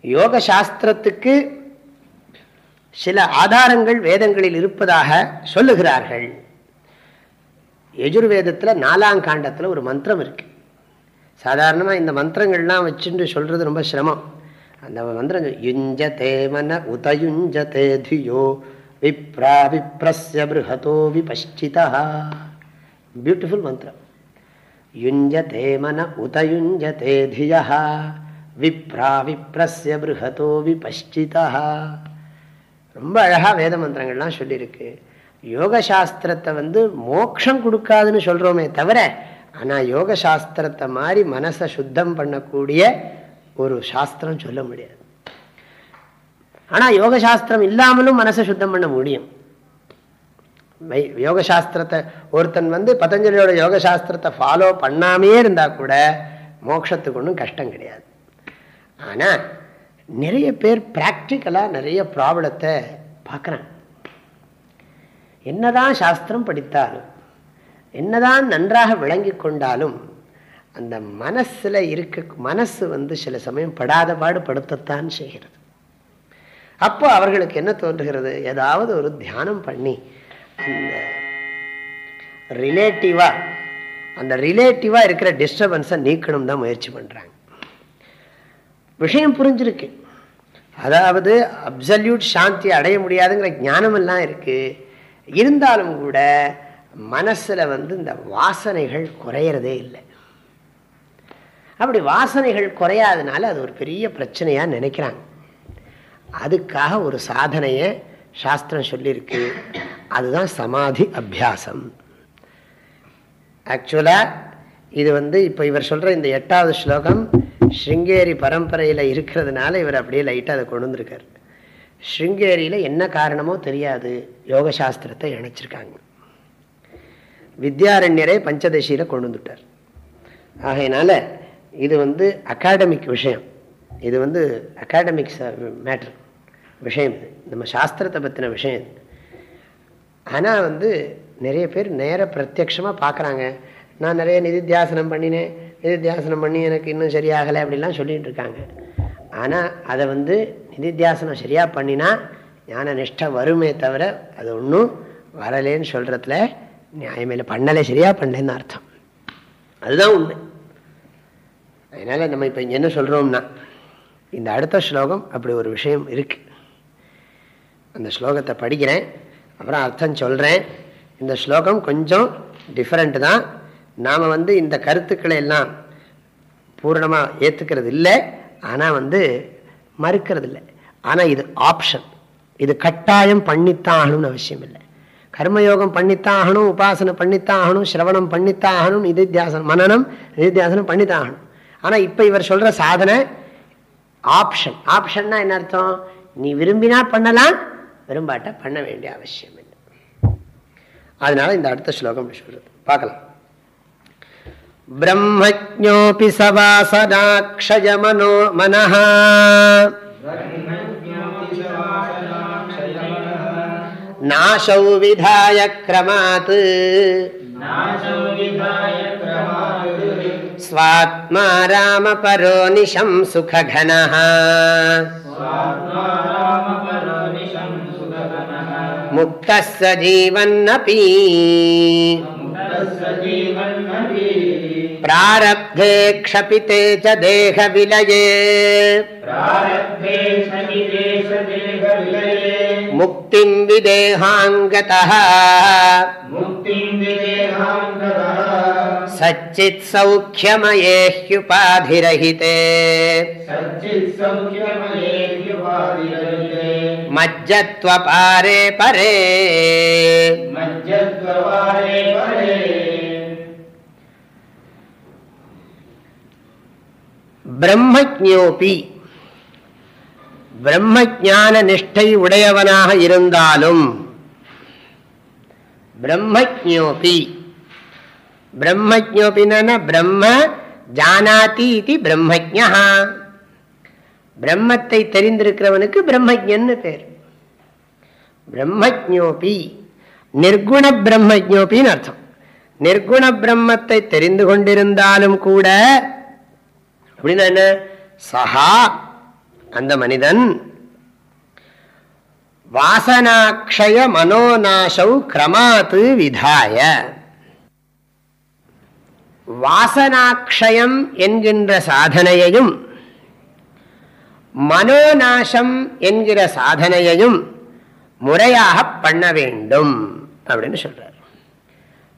[SPEAKER 1] யோக சாஸ்திரத்துக்கு சில ஆதாரங்கள் வேதங்களில் இருப்பதாக சொல்லுகிறார்கள். எஜுர்வேதத்தில் நாலாம் காண்டத்தில் ஒரு மந்திரம் இருக்கு. சாதாரணமாக இந்த மந்திரங்கள்லாம் வச்சுட்டு சொல்கிறது ரொம்ப சிரமம். அந்த மந்திரம் யுஞ்ச தேமன உதயுஞ்ச தியோ விப்ரா விப்ரஸ்ய பிருஹதோ விபஷ்டிதா. பியூட்டிஃபுல் மந்திரம். யுஞ்ச தேமன உதயுஞ்ச தேதியா விப்ரா விப்ரஸ்ய பிருகதோ விபஷ்டிதா. ரொம்ப அழகாக வேத மந்திரங்கள்லாம் சொல்லியிருக்கு யோக சாஸ்திரத்தை வந்து மோட்சம் கொடுக்காதுன்னு சொல்கிறோமே தவிர ஆனால் யோக சாஸ்திரத்தை மாதிரி மனசை சுத்தம் பண்ணக்கூடிய ஒரு சாஸ்திரம் சொல்ல முடியாது. ஆனால் யோக சாஸ்திரம் இல்லாமலும் மனசை சுத்தம் பண்ண முடியும். யோக சாஸ்திரத்தை ஒருத்தன் வந்து பதஞ்சலியோட யோக சாஸ்திரத்தை ஃபாலோ பண்ணாமே இருந்தால் கூட மோட்சத்துக்கு ஒன்றும் கஷ்டம் கிடையாது. ஆனால் நிறைய பேர் ப்ராக்டிக்கலாக நிறைய ப்ராப்ளத்தை பார்க்குறாங்க. என்னதான் சாஸ்திரம் படித்தாலும் என்னதான் நன்றாக விளங்கி கொண்டாலும் அந்த மனசில் இருக்க மனசு வந்து சில சமயம் படாத பாடு படுத்தத்தான் செய்கிறது. அப்போ அவர்களுக்கு என்ன தோன்றுகிறது? ஏதாவது ஒரு தியானம் பண்ணி அந்த ரிலேட்டிவாக அந்த ரிலேட்டிவாக இருக்கிற டிஸ்டர்பன்ஸை நீக்கணும் தான் முயற்சி பண்ணுறாங்க விஷயம் புரிஞ்சிருக்கு. அதாவது அப்சல்யூட் சாந்தி அடைய முடியாதுங்கிற ஞானமெல்லாம் இருக்குது இருந்தாலும் கூட மனசில் வந்து இந்த வாசனைகள் குறையிறதே இல்லை. அப்படி வாசனைகள் குறையாதனால அது ஒரு பெரிய பிரச்சனையாக நினைக்கிறாங்க. அதுக்காக ஒரு சாதனையை சாஸ்திரம் சொல்லியிருக்கு அதுதான் சமாதி அபியாசம். ஆக்சுவலாக இது வந்து இப்போ இவர் சொல்கிற இந்த எட்டாவது ஸ்லோகம் ஸ்ருங்கேரி பரம்பரையில் இருக்கிறதுனால இவர் அப்படியே லைட்டாக அதை கொண்டு வந்திருக்கார். ஸ்ருங்கேரியில் என்ன காரணமோ தெரியாது. யோக சாஸ்திரத்தை இணைச்சிருக்காங்க. வித்யாரண்யரே பஞ்சதசியில் கொண்டு வந்துட்டார். ஆகையினால இது வந்து அகாடமிக் விஷயம். இது வந்து அகாடமிக்ஸ் மேட்ரு விஷயம் இது. நம்ம சாஸ்திரத்தை பற்றின விஷயம் இது. ஆனால் வந்து நிறைய பேர் நேர பிரத்யக்ஷமாக பார்க்குறாங்க நான் நிறைய நிதித்தியாசனம் பண்ணினேன். நிதித்தியாசனம் பண்ணி எனக்கு இன்னும் சரியாகலை அப்படிலாம் சொல்லிகிட்டு இருக்காங்க. ஆனால் அதை வந்து நிதித்தியாசனம் சரியாக பண்ணினா ஞான நிஷ்டை வருமே தவிர அது ஒன்றும் வரலேன்னு சொல்கிறதுல நியாயமையில் பண்ணலை சரியாக பண்ணலைன்னு அர்த்தம். அதுதான் உண்மை. அதனால் நம்ம இப்போ இங்கே என்ன சொல்கிறோம்னா இந்த அடுத்த ஸ்லோகம் அப்படி ஒரு விஷயம் இருக்குது அந்த ஸ்லோகத்தை படிக்கிறேன் அப்புறம் அர்த்தம் சொல்கிறேன் இந்த ஸ்லோகம் கொஞ்சம் டிஃப்ரெண்ட் தான். நாம் வந்து இந்த கருத்துக்களை எல்லாம் பூரணமாக ஏற்றுக்கிறது இல்லை ஆனால் வந்து மறுக்கிறது இல்லை ஆனால் இது ஆப்ஷன் இது கட்டாயம் பண்ணித்தான் ஆகணும்னு அவசியம் இல்லை. கர்மயோகம் பண்ணித்தான் ஆகணும் உபாசனை பண்ணித்தான் ஆகணும் சிரவணம் பண்ணித்தான் ஆகணும் நிதித்தியாசனம் மனநம் நிதித்தியாசனம் பண்ணித்தான் ஆகணும். ஆனால் இப்போ இவர் சொல்கிற சாதனை ஆப்ஷன் ஆப்ஷன்னா என்ன அர்த்தம்? நீ விரும்பினா பண்ணலாம் விரும்பாட்ட பண்ண வேண்டிய அவசியம் இல்லை. அதனால இந்த அடுத்த ஸ்லோகம் சொல்றது. பார்க்கலாம். பிரம்மஜோபி சவாசனாட்சய மனோ மனஹா नाशौ विधाय क्रमात्। स्वात्मा रामपरो निशं सुखघनः। मुक्तः स जीवन्नपि। प्रारब्धे क्षपिते च देहविलये। मुक्तिं विदेहाङ्गतः। सच्चित्सौख्यमये ह्युपाधिरहिते मज्जत्वपारे परे। பிரம்ம ஜான நிஷ்டை உடையவனாக இருந்தாலும் பிரம்மஜோபி பிரம்மஜோபின்னா பிரம்ம ஜானாதி இது பிரம்மஜா பிரம்மத்தை தெரிந்திருக்கிறவனுக்கு பிரம்மஜன்னு பேர். பிரம்மஜோபி நிர்குண பிரம்மஜோபின்னு அர்த்தம். நிர்குண பிரம்மத்தை தெரிந்து கொண்டிருந்தாலும் கூட அப்படின்னா என்ன? சஹா. அந்த மனிதன் வாசனாட்சய மனோநாசௌ கிரமாத்து விதாய. வாசனாட்சயம் என்கின்ற சாதனையையும் மனோநாசம் என்கிற சாதனையையும் முறையாக பண்ண வேண்டும் அப்படின்னு சொல்றார்.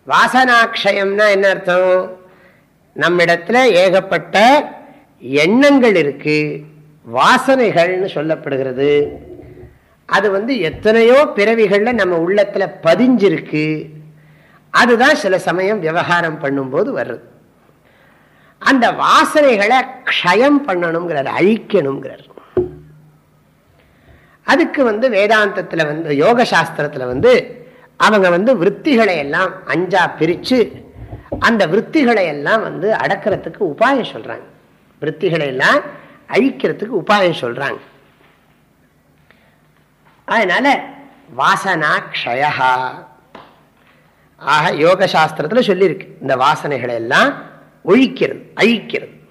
[SPEAKER 1] வாசனாட்சயம்னா என்ன அர்த்தம்? நம்மிடத்துல ஏகப்பட்ட எண்ணங்கள் இருக்கு. வாசனைகள்னு சொல்லப்படுகிறது. அது வந்து எத்தனையோ பிறவிகளில் நம்ம உள்ளத்துல பதிஞ்சிருக்கு. அதுதான் சில சமயம் விவகாரம் பண்ணும்போது வர்றது. அந்த வாசனைகளை க்ஷயம் பண்ணணுங்கிறார் அழிக்கணுங்கிறார். அதுக்கு வந்து வேதாந்தத்தில் வந்து யோக சாஸ்திரத்தில் வந்து அவங்க வந்து விற்த்திகளை எல்லாம் அஞ்சா பிரித்து அந்த விற்த்திகளை எல்லாம் வந்து அடக்கிறதுக்கு உபாயம் சொல்றாங்க. விற்த்திகளை எல்லாம் அழிக்கிறதுக்கு உபாயம் சொல்றாங்க. அதனால வாசனா க்ஷயா ஆக யோக சாஸ்திரத்தில் சொல்லியிருக்கு. இந்த வாசனைகளை எல்லாம் ஒழிக்கிறது அழிக்கிறது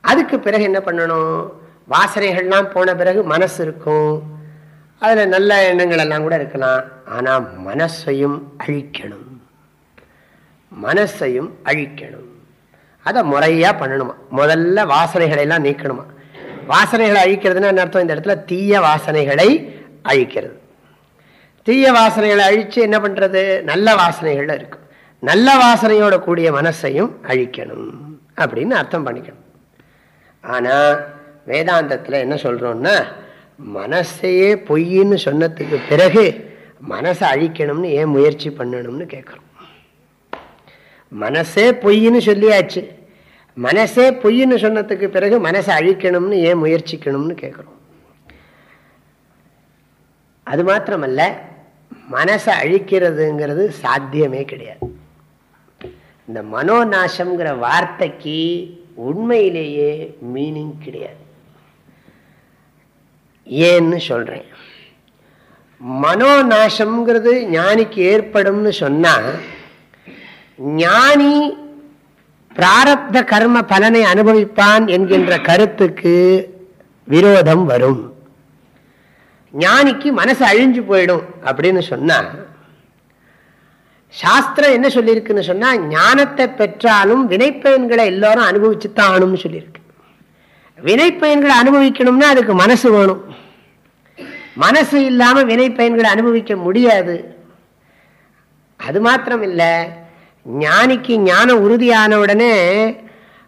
[SPEAKER 1] அதுக்கு பிறகு என்ன பண்ணணும்? வாசனைகள்லாம் போன பிறகு மனசு இருக்கும். அதில் நல்ல எண்ணங்கள் எல்லாம் கூட இருக்கலாம். ஆனால் மனசையும் அழிக்கணும். மனசையும் அழிக்கணும். அதை முறையாக பண்ணணுமா? முதல்ல வாசனைகளை எல்லாம் நீக்கணுமா? வாசனைகளை அழிக்கிறதுன்னு அர்த்தம்? இந்த இடத்துல தீய வாசனைகளை அழிக்கிறது. தீய வாசனைகளை அழித்து என்ன பண்ணுறது நல்ல வாசனைகள் இருக்கும் நல்ல வாசனையோட கூடிய மனசையும் அழிக்கணும் அப்படின்னு அர்த்தம் பண்ணிக்கணும். ஆனால் வேதாந்தத்தில் என்ன சொல்கிறோம்னா மனசையே பொய்ன்னு சொன்னதுக்கு பிறகு மனசை அழிக்கணும்னு ஏன் முயற்சி பண்ணணும்னு கேட்குறோம். மனசே பொய்ன்னு சொல்லியாச்சு. மனசே பொய்ன்னு சொன்னதுக்கு பிறகு மனசை அழிக்கணும்னு ஏன் முயற்சிக்கணும்னு கேட்குறோம் அது மாத்திரமல்ல மனசை அழிக்கிறதுங்கிறது சாத்தியமே கிடையாது. இந்த மனோநாசம்ங்கிற வார்த்தைக்கு உண்மையிலேயே மீனிங் கிடையாது. ஏன்னு சொல்றேன். மனோநாசம்ங்கிறது ஞானிக்கு ஏற்படும்னு சொன்னா ஞானி பிராரப்த கர்ம பலனை அனுபவிப்பான் என்கின்ற கருத்துக்கு விரோதம் வரும். ஞானிக்கு மனசு அழிஞ்சு போயிடும் அப்படின்னு சொன்னா சாஸ்திரம் என்ன சொல்லியிருக்குன்னு சொன்னா ஞானத்தை பெற்றாலும் வினைப்பயன்களை எல்லாரும் அனுபவிச்சுத்தான் ஆகணும்னு சொல்லியிருக்கு. வினைப்பயன்களை அனுபவிக்கணும்னா அதுக்கு மனசு வேணும். மனசு இல்லாம வினைப்பயன்களை அனுபவிக்க முடியாது. அது மாத்திரம் இல்லை ஞானிக்கு ஞானம் உறுதியான உடனே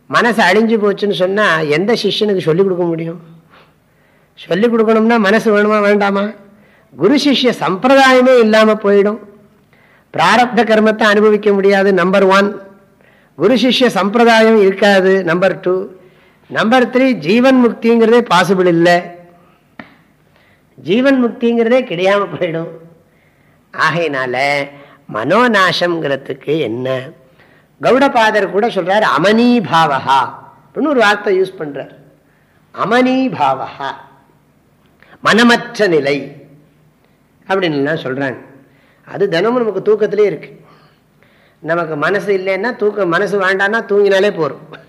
[SPEAKER 1] மனசு அழிஞ்சு போச்சுன்னு சொன்னால் எந்த சிஷ்யனுக்கு சொல்லிக் கொடுக்க முடியும்? சொல்லிக் கொடுக்கணும்னா மனசு வேணுமா வேண்டாமா? குரு சிஷ்ய சம்பிரதாயமே இல்லாமல் போயிடும். பிராரப்த கர்மத்தை அனுபவிக்க முடியாது நம்பர் ஒன் குரு சிஷ்ய சம்பிரதாயம் இருக்காது நம்பர் டூ நம்பர் த்ரீ ஜீவன் முக்திங்கிறதே பாசிபிள் இல்லை. ஜீவன் முக்திங்கிறதே கிடையாமல் போயிடும். ஆகையினால மனோநாசம்ங்கிறதுக்கு என்ன? கௌடபாதர் கூட சொல்றார் அமனீபாவகா அப்படின்னு ஒரு வார்த்தை யூஸ் பண்றார். அமனீபாவகா மனமற்ற நிலை. அப்படின்னு சொல்றாங்க. அது தினமும் நமக்கு தூக்கத்திலே இருக்கு. நமக்கு மனசு இல்லைன்னா தூக்கம் மனசு வேண்டாம்னா தூங்கினாலே போறோம்.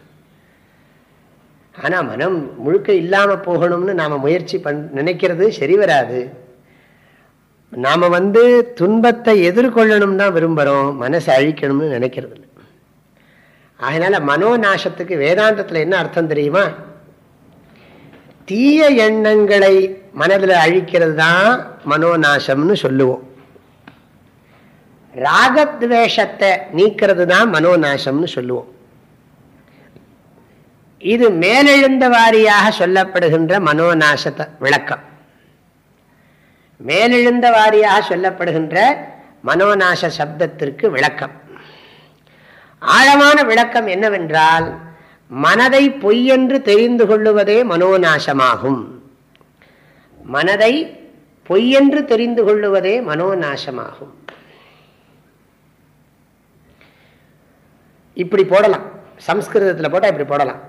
[SPEAKER 1] ஆனா மனம் முழுக்க இல்லாம போகணும்னு நாம முயற்சி பண் நினைக்கிறது சரி வராது. நாம வந்து துன்பத்தை எதிர்கொள்ளணும் தான் விரும்புறோம். மனசை அழிக்கணும்னு நினைக்கிறது இல்லை அதனால மனோநாசத்துக்கு வேதாந்தத்தில் என்ன அர்த்தம் தெரியுமா? தீய எண்ணங்களை மனதில் அழிக்கிறது தான் மனோநாசம்னு சொல்லுவோம். ராகத்வேஷத்தை நீக்கிறது தான் மனோநாசம்னு சொல்லுவோம். இது மேலெழுந்த வாரியாக சொல்லப்படுகின்ற மனோநாசத்தை விளக்கம். மேலெழுந்த வாரியாக சொல்லப்படுகின்ற மனோநாச சப்தத்திற்கு விளக்கம். ஆழமான விளக்கம் என்னவென்றால் மனதை பொய்யென்று தெரிந்து கொள்ளுவதே மனோநாசமாகும். மனதை பொய்யென்று தெரிந்து கொள்ளுவதே மனோநாசமாகும். இப்படி போடலாம். சம்ஸ்கிருதத்தில் போட்டால் இப்படி போடலாம்.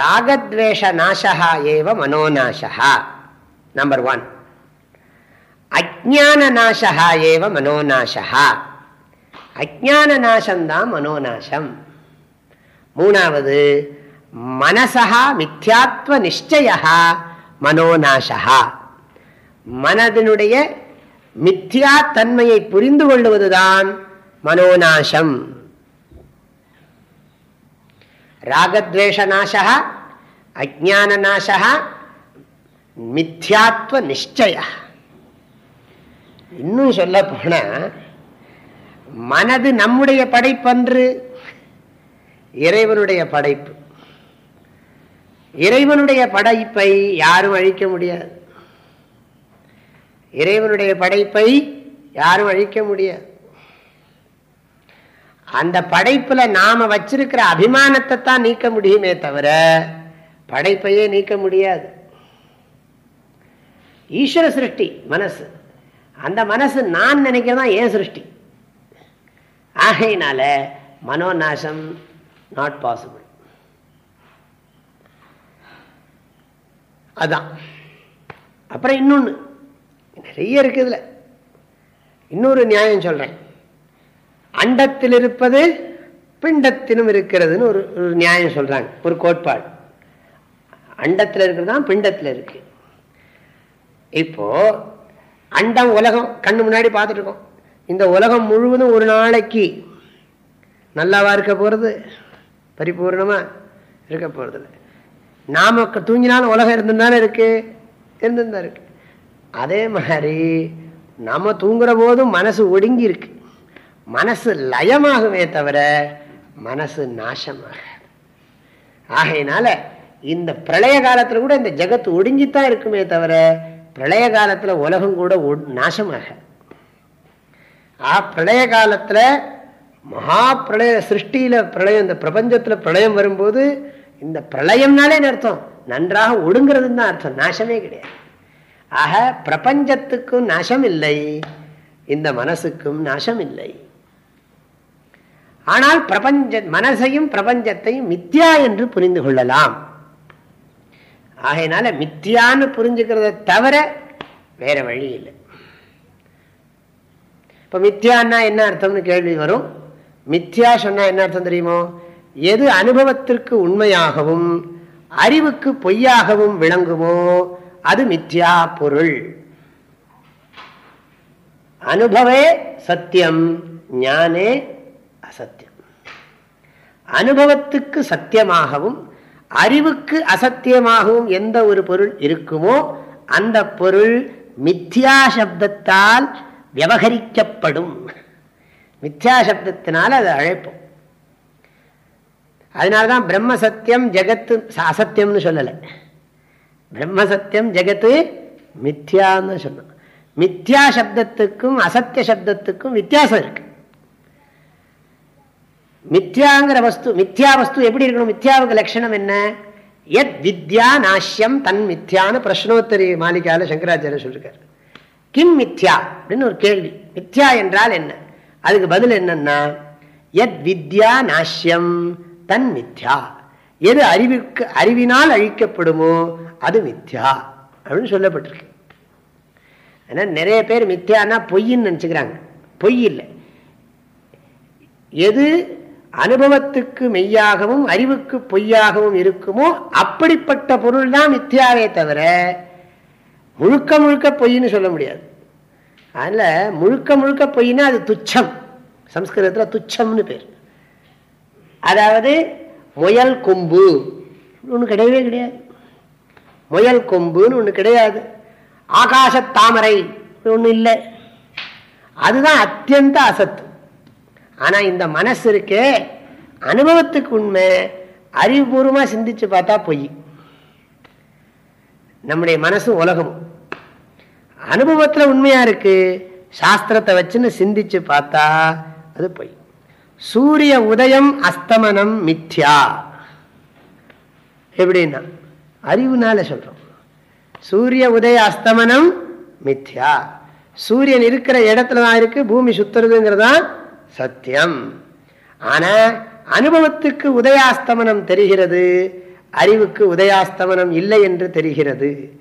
[SPEAKER 1] ராகத்வேஷ நாசகா ஏவ மனோநாசகா நம்பர் ஒன் அஜான நாசகா ஏவ மனோநாசகா அஜான நாசம்தான் மனோநாசம். மூணாவது மனசா மித்யாத்வ நிச்சயா மனோநாசகா மனதினுடைய மித்யா தன்மையை புரிந்து கொள்வதுதான் மனோநாசம். ராகத்வேஷ நாசா அஜான நாசா மித்யாத்வ நிச்சயா இன்னும் சொல்ல போனா மனது நம்முடைய படைப்பன்று இறைவனுடைய படைப்பு. இறைவனுடைய படைப்பை யாரும் அழிக்க முடியாது. இறைவனுடைய படைப்பை யாரும் அழிக்க முடியாது. அந்த படைப்புல நாம வச்சிருக்கிற அபிமானத்தை தான் நீக்க முடியுமே தவிர படைப்பையே நீக்க முடியாது. ஈஸ்வர சிருஷ்டி மனசு. அந்த மனசு நான் நினைக்கிறதா ஏன் சிருஷ்டி? ஆகையினால மனோநாசம் நாட் பாசிபிள் அதான். அப்புறம் இன்னொன்று நிறைய இருக்குதுல இன்னொரு நியாயம் சொல்றேன். அண்டத்தில் இருப்பது பிண்டத்திலும் இருக்கிறதுன்னு ஒரு ஒரு நியாயம் சொல்றாங்க. ஒரு கோட்பாடு. அண்டத்தில் இருக்கிறது தான் பிண்டத்தில் இருக்கு. இப்போ அண்டம் உலகம் கண்ணு முன்னாடி பார்த்துட்டு இருக்கோம் இந்த உலகம் முழுவதும் ஒரு நாளைக்கு நல்லாவா இருக்க போகிறது பரிபூர்ணமாக இருக்க போகிறது நாம தூங்கினாலும் உலகம் இருந்துதானே இருக்கு? இருந்துதான் இருக்கு. அதே மாதிரி நம்ம தூங்குற போதும் மனசு ஒடுங்கி இருக்கு மனசு லயமாகுமே தவிர மனசு நாசமாக ஆகையினால இந்த பிரளய காலத்தில் கூட இந்த ஜெகத்து ஒடுங்கித்தான் இருக்குமே தவிர பிரளய காலத்தில் உலகம் கூட நாசமாக. ஆ பிரளய காலத்தில் மகா பிரளய சிருஷ்டியில பிரளயம் இந்த பிரபஞ்சத்தில் பிரளயம் வரும்போது இந்த பிரளயம்னாலே அர்த்தம்? நன்றாக ஒடுங்கிறதுன்னு தான் அர்த்தம். நாசமே கிடையாது. ஆக பிரபஞ்சத்துக்கும் நாசம் இல்லை இந்த மனசுக்கும் நாசம் இல்லை ஆனால் பிரபஞ்ச மனசையும் பிரபஞ்சத்தையும் மித்யா என்று புரிந்து கொள்ளலாம். ஆகையினால மித்தியான்னு புரிஞ்சுக்கிறத தவிர வேற வழி இல்லை. இப்போ மித்தியான்னா என்ன அர்த்தம்னு கேள்வி வரும். மித்யா சொன்னா என்ன அர்த்தம் தெரியுமோ? எது அனுபவத்திற்கு உண்மையாகவும் அறிவுக்கு பொய்யாகவும் விளங்குமோ அது மித்யா பொருள். அனுபவே சத்தியம் ஞானே அசத்தியம். அனுபவத்துக்கு சத்தியமாகவும் அறிவுக்கு அசத்தியமாகவும் எந்த ஒரு பொருள் இருக்குமோ அந்த பொருள் மித்யா சப்தத்தால் விவகரிக்கப்படும். மித்யா சப்தத்தினால் அதை அழைப்போம். அதனால்தான் பிரம்ம சத்தியம் ஜெகத்து அசத்தியம்னு சொல்லலை. பிரம்ம சத்தியம் ஜெகத்து மித்யான்னு சொன்னோம். மித்யா சப்தத்துக்கும் அசத்திய சப்தத்துக்கும் வித்தியாசம் இருக்கு. மித்யாங்கிற வஸ்து மித்யா வஸ்து எப்படி இருக்கணும்? மித்யாவுக்கு லட்சணம் என்ன? எத் வித்யா நாஷ்யம் தன் மித்யான்னு பிரஷ்னோத்தரி மாளிகால சங்கராச்சாரிய சொல்லிருக்காரு. கிம் மித்யா அப்படின்னு ஒரு கேள்வி. மித்யா என்றால் என்ன? அதுக்கு பதில் என்னன்னா எத் வித்யா நாஷ்யம் தன் மித்யா. எது அறிவுக்கு அறிவினால் அழிக்கப்படுமோ அது மித்யா அப்படின்னு சொல்லப்பட்டிருக்கு. ஏன்னா நிறைய பேர் மித்யானா பொய்ன்னு நினச்சிக்கிறாங்க. பொய் இல்லை. எது அனுபவத்துக்கு மெய்யாகவும் அறிவுக்கு பொய்யாகவும் இருக்குமோ அப்படிப்பட்ட பொருள் தான் மித்தியாவே தவிர முழுக்க முழுக்க பொய்ன்னு சொல்ல முடியாது. அதில் முழுக்க முழுக்க பொய்னா அது துச்சம். சம்ஸ்கிருதத்தில் துச்சம்னு பேர். அதாவது முயல் கொம்பு. ஒன்று கிடையவே கிடையாது. முயல் கொம்புன்னு ஒன்று கிடையாது. ஆகாச தாமரை ஒன்று இல்லை. அதுதான் அத்தியந்த அசத்து. ஆனா இந்த மனசு இருக்கே அனுபவத்துக்கு உண்மை அறிவுபூர்வமா சிந்திச்சு பார்த்தா பொய். நம்முடைய மனசும் உலகமும் அனுபவத்துல உண்மையா இருக்கு சாஸ்திரத்தை வச்சுன்னு சிந்திச்சு பார்த்தா அது பொய். சூரிய உதயம் அஸ்தமனம் மித்யா. எப்படின்னா அறிவுனால சொல்றோம். சூரிய உதய அஸ்தமனம் மித்யா. சூரியன் இருக்கிற இடத்துல தான் இருக்கு பூமி சுத்துறதுங்கிறதான் சத்தியம். ஆனா அனுபவத்துக்கு உதயாஸ்தமனம் தெரிகிறது அறிவுக்கு உதயாஸ்தமனம் இல்லை என்று தெரிகிறது.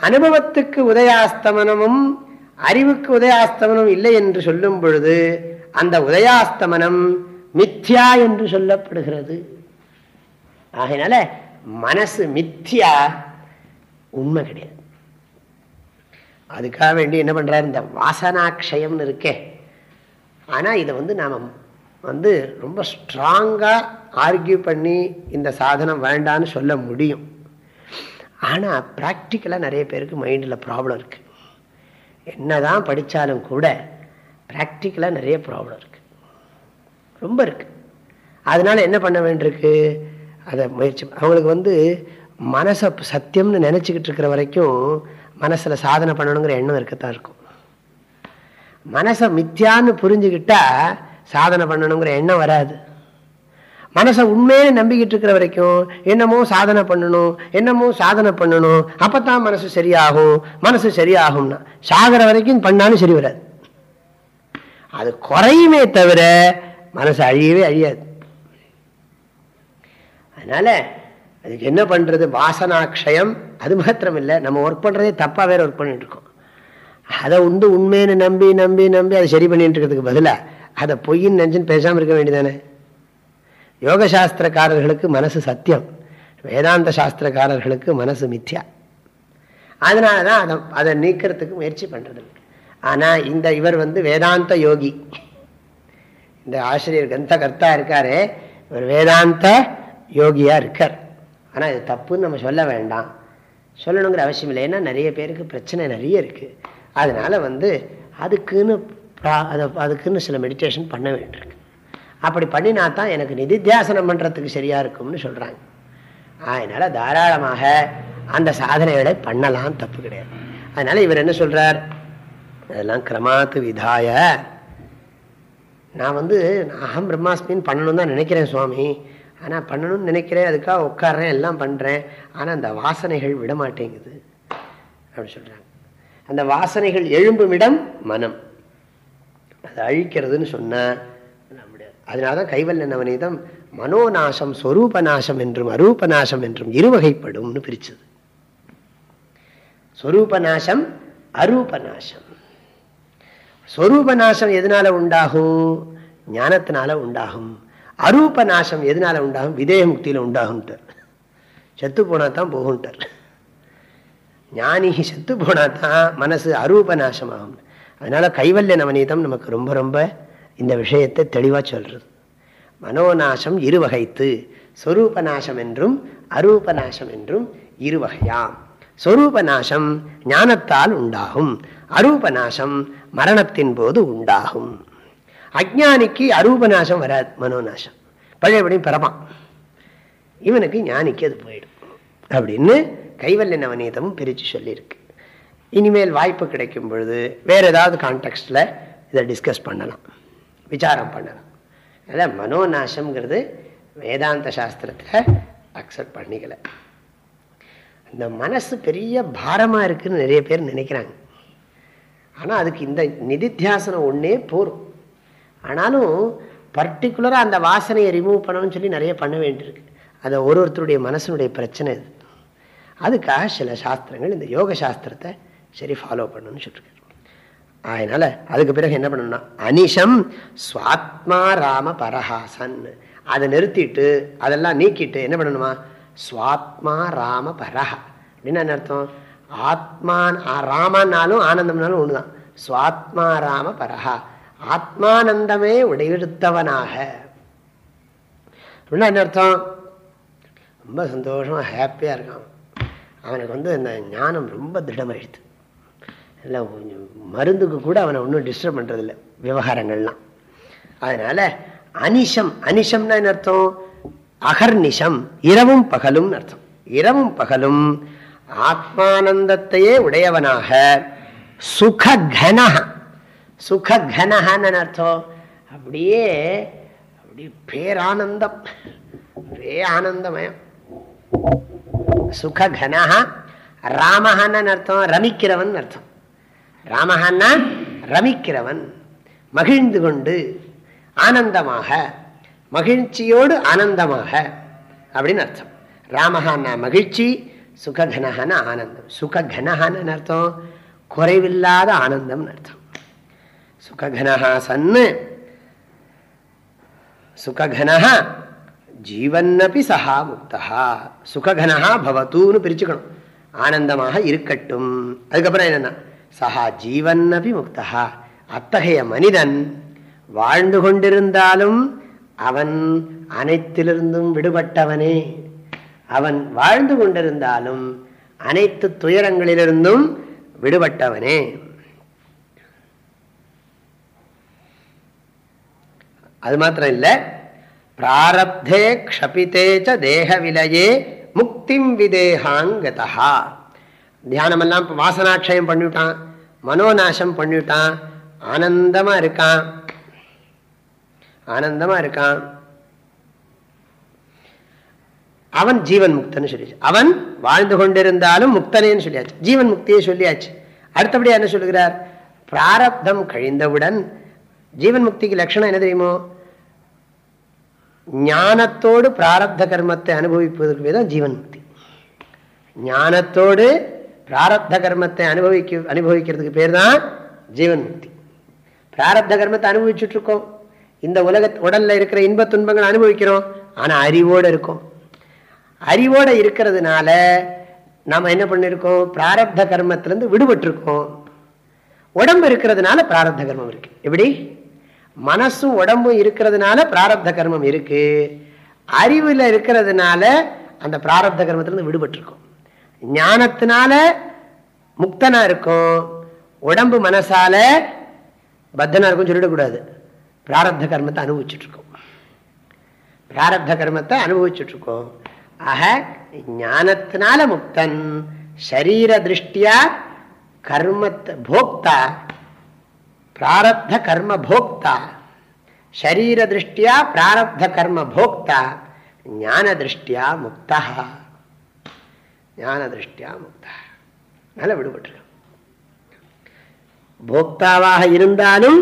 [SPEAKER 1] அனுபவத்துக்கு உதயாஸ்தமனமும் அறிவுக்கு உதயாஸ்தமனம் இல்லை என்று சொல்லும் பொழுது அந்த உதயாஸ்தமனம் மித்யா என்று சொல்லப்படுகிறது. ஆகையினால மனசு மித்யா உண்மை கிடையாது. அதுக்காக வேண்டி என்ன பண்றாரு? இந்த வாசனாட்சயம்னு இருக்கே ஆனால் இதை வந்து நாம் வந்து ரொம்ப ஸ்ட்ராங்காக ஆர்கியூ பண்ணி இந்த சாதனம் வேண்டான்னு சொல்ல முடியும். ஆனால் ப்ராக்டிக்கலாக நிறைய பேருக்கு மைண்டில் ப்ராப்ளம் இருக்குது என்ன தான் படித்தாலும் கூட ப்ராக்டிக்கலாக நிறைய ப்ராப்ளம் இருக்குது ரொம்ப இருக்குது அதனால் என்ன பண்ண வேண்டியிருக்கு? அதை முயற்சி அவங்களுக்கு வந்து மனசை சத்தியம்னு நினச்சிக்கிட்டு இருக்கிற வரைக்கும் மனசில் சாதனை பண்ணணுங்கிற எண்ணம் இருக்கத்தான் இருக்கும். மனசை மித்தியான்னு புரிஞ்சுக்கிட்டா சாதனை பண்ணணுங்கிற எண்ணம் வராது. மனசை உண்மையே நம்பிக்கிட்டு இருக்கிற வரைக்கும் என்னமோ சாதனை பண்ணணும் என்னமோ சாதனை பண்ணணும் அப்பத்தான் மனசு சரியாகும் மனசு சரியாகும்னா. சாகிற வரைக்கும் பண்ணாலும் சரி வராது. அது குறையுமே தவிர மனசு அழியவே அழியாது. அதனால அதுக்கு என்ன பண்றது? வாசனாட்சயம் அது மாத்திரம் இல்லை நம்ம ஒர்க் பண்றதே தப்பா வேற ஒர்க் பண்ணிட்டு இருக்கோம். அதை உண்டு உண்மைன்னு நம்பி நம்பி நம்பி அதை சரி பண்ணிட்டு இருக்கிறதுக்கு பதிலாக அதை பொய்ன்னு நினச்சின்னு பேசாமல் இருக்க வேண்டியதானே? யோக சாஸ்திரக்காரர்களுக்கு மனசு சத்தியம். வேதாந்த சாஸ்திரக்காரர்களுக்கு மனசு மித்யா. அதனால தான் அதை அதை நீக்கிறதுக்கு முயற்சி பண்ணுறது ஆனால் இந்த இவர் வந்து வேதாந்த யோகி. இந்த ஆசிரியர் கந்த கர்த்தா இருக்காரு இவர் வேதாந்த யோகியா இருக்கார். ஆனால் இது தப்புன்னு நம்ம சொல்ல வேண்டாம். சொல்லணுங்கிற அவசியம் இல்லை. ஏன்னா நிறைய பேருக்கு பிரச்சனை நிறைய இருக்குது அதனால வந்து அதுக்குன்னு அதை அதுக்குன்னு சில மெடிடேஷன் பண்ண வேண்டியிருக்கு. அப்படி பண்ணினா தான் எனக்கு நிதித்தியாசனம் பண்ணுறதுக்கு சரியாக இருக்கும்னு சொல்கிறாங்க அதனால் தாராளமாக அந்த சாதனைகளை பண்ணலாம் தப்பு கிடையாது. அதனால் இவர் என்ன சொல்கிறார் அதெல்லாம் கிரமாத்து விதாய. நான் வந்து அகம் பிரம்மாஸ்மின்னு பண்ணணும் தான் நினைக்கிறேன் சுவாமி. ஆனால் பண்ணணும்னு நினைக்கிறேன் அதுக்காக உட்காடுறேன் எல்லாம் பண்ணுறேன் ஆனால் அந்த வாசனைகள் விட மாட்டேங்குது அப்படின்னு சொல்கிறாங்க அந்த வாசனைகள் எழும்பும் இடம் மனம். அதை அழிக்கிறதுன்னு சொன்னால் அதனால தான் கைவல்ய நவநீதம் மனோநாசம் ஸ்வரூப நாசம் என்றும் அரூப நாசம் என்றும் இருவகைப்படும்னு பிரிச்சது. ஸ்வரூப நாசம் அரூப நாசம் ஸ்வரூப நாசம் எதனால உண்டாகும்? ஞானத்தினால உண்டாகும். அரூப நாசம் எதனால உண்டாகும்? விதேக முக்தியில உண்டாகும்ட்டார். செத்து போனா தான் போகும்ட்டார். ஞானி செத்து போனா தான் மனசு அரூப நாசமாகும் அதனால கைவல்ய நவநீதம் நமக்கு ரொம்ப ரொம்ப இந்த விஷயத்தை தெளிவாக சொல்றது. மனோநாசம் இருவகைத்து சொரூப நாசம் என்றும் அரூப நாசம் என்றும் இருவகையாம். சொரூப நாசம் ஞானத்தால் உண்டாகும் அரூப நாசம் மரணத்தின் போது உண்டாகும். அஜானிக்கு அரூப நாசம் வராது மனோநாசம். பழையபடியும் பிறப்பான் இவனுக்கு ஞானிக்கு அது போயிடும். அப்படின்னு கைவல்ய நவநீதமும் பிரித்து சொல்லியிருக்கு. இனிமேல் வாய்ப்பு கிடைக்கும் பொழுது வேற ஏதாவது கான்டெக்ட்ல இதை டிஸ்கஸ் பண்ணலாம். விசாரம் பண்ணலாம். அதான் மனோநாசம்ங்கிறது வேதாந்த சாஸ்திரத்தில் அக்செப்ட் பண்ணிக்கல. இந்த மனசு பெரிய பாரமாக இருக்குன்னு நிறைய பேர் நினைக்கிறாங்க. ஆனால் அதுக்கு இந்த நிதித்தியாசனம் ஒன்றே போரும். ஆனாலும் பர்டிகுலராக அந்த வாசனையை ரிமூவ் பண்ணணும்னு சொல்லி நிறைய பண்ண வேண்டியிருக்கு. அதை ஒரு ஒருத்தருடைய மனசனுடைய பிரச்சனை இது. அதுக்காக சில சாஸ்திரங்கள் இந்த யோக சாஸ்திரத்தை சரி ஃபாலோ பண்ணணும்னு சொல்லியிருக்காரு அதனால அதுக்கு பிறகு என்ன பண்ணணும்னா அனிஷம் சுவாத்மா ராம பரஹாசன். அதை நிறுத்திட்டு அதெல்லாம் நீக்கிட்டு என்ன பண்ணணுமா? சுவாத்மா ராம பரஹ. அப்படின்னு என்ன அர்த்தம்? ஆத்மா ராமன்னாலும் ஆனந்தம்னாலும் ஒண்ணுதான். சுவாத்மா ராம பரஹா. ஆத்மானந்தமே உடையெடுத்தவனாக. என்ன அர்த்தம்? ரொம்ப சந்தோஷமா ஹாப்பியா இருக்கான். அவனுக்கு வந்து இந்த ஞானம் ரொம்ப திடமாயிடுது. இல்லை மருந்துக்கு கூட அவனை ஒன்றும் டிஸ்டர்ப் பண்ணுறதில்ல விவகாரங்கள்லாம். அதனால அனிஷம் அனிஷம்னா என்ன அர்த்தம்? அகர்நிஷம் இரவும் பகலும் அர்த்தம். இரவும் பகலும் ஆத்மானந்தத்தையே உடையவனாக சுககன சுககனஹான்னு அர்த்தம்? அப்படியே அப்படி பேரானந்தம் பே ஆனந்தமயம் சுககனா ராமஹான்னு அர்த்தம் ரமிக்கிறவன் அர்த்தம். ராமஹான்னா ரமிக்கிறவன். மகிழ்ந்து கொண்டு ஆனந்தமாக மகிழ்ச்சியோடு ஆனந்தமாக அப்படின்னு அர்த்தம். ராமஹான்னா மகிழ்ச்சி சுககனஹான ஆனந்தம். சுககனஹான்னு அர்த்தம்? குறைவில்லாத ஆனந்தம்னு அர்த்தம். சுககனஹா சன்னு சுககனஹா ஜீவன்னபி சஹா முக்தா சுககனஹா பவத்துன்னு பிரிச்சுக்கணும். ஆனந்தமாக இருக்கட்டும். அதுக்கப்புறம் என்னென்னா சஹா ஜீவன்னபி முக்தா அத்தகைய மனிதன் வாழ்ந்து கொண்டிருந்தாலும் அவன் அனைத்திலிருந்தும் விடுபட்டவனே. அவன் வாழ்ந்து கொண்டிருந்தாலும் அனைத்து துயரங்களிலிருந்தும் விடுபட்டவனே. அது மாத்திரம் இல்லை பிராரப்தே க்ஷபித்தே தேக விலையே முக்த முக்திம் விதேகாங்கதா தியானமெல்லாம் வாசனாட்சயம் பண்ணிவிட்டான் மனோநாசம் பண்ணிவிட்டான் ஆனந்தமாக இருக்கான் ஆனந்தமாக இருக்கான். அவன் ஜீவன் முக்தன்னு சொல்லியாச்சு. அவன் வாழ்ந்து கொண்டிருந்தாலும் முக்தனேன்னு சொல்லியாச்சு. ஜீவன் முக்தியை சொல்லியாச்சு. அடுத்தபடியாக என்ன சொல்லுகிறார்? பிராரப்தம் கழிந்தவுடன் ஜீவன் முக்திக்கு லட்சணம் என்ன தெரியுமோ? ஞானத்தோடு பிராரப்த கர்மத்தை அனுபவிப்பதற்கு தான் ஜீவன் முக்தி ஞானத்தோடு பிராரப்த கர்மத்தை அனுபவிக்க அனுபவிக்கிறதுக்கு பேர் தான் ஜீவன் முக்தி பிராரப்த கர்மத்தை அனுபவிச்சுட்டு இருக்கோம் இந்த உலக உடல்ல இருக்கிற இன்ப துன்பங்கள் அனுபவிக்கிறோம். ஆனா அறிவோடு இருக்கும். அறிவோட இருக்கிறதுனால நாம் என்ன பண்ணிருக்கோம்? பிராரப்த கர்மத்திலிருந்து விடுபட்டிருக்கோம். உடம்பு இருக்கிறதுனால பிராரப்த கர்மம் இருக்கு. எப்படி? மனசும் உடம்பும் இருக்கிறதுனால பிராரப்த கர்மம் இருக்கு. அறிவில் இருக்கிறதுனால அந்த பிராரப்த கர்மத்திலிருந்து விடுபட்டிருக்கும். ஞானத்தினால முக்தனா இருக்கும். உடம்பு மனசால பத்தனா இருக்கும் சொல்லிடக்கூடாது. பிராரப்த கர்மத்தை அனுபவிச்சுட்டு இருக்கோம் பிராரப்த கர்மத்தை அனுபவிச்சுட்டு இருக்கோம் ஆக ஞானத்தினால முக்தன் சரீர திருஷ்டியா கர்மத்தை போக்தா பிராரப்த கர்ம போக்தா ஷரீர திருஷ்டியா பிராரப்த கர்ம போக்தா ஞான திருஷ்டியா முக்தா ஞான திருஷ்டியா முக்தா நல்ல விடுபட்டுருக்கோம் போக்தாவாக இருந்தாலும்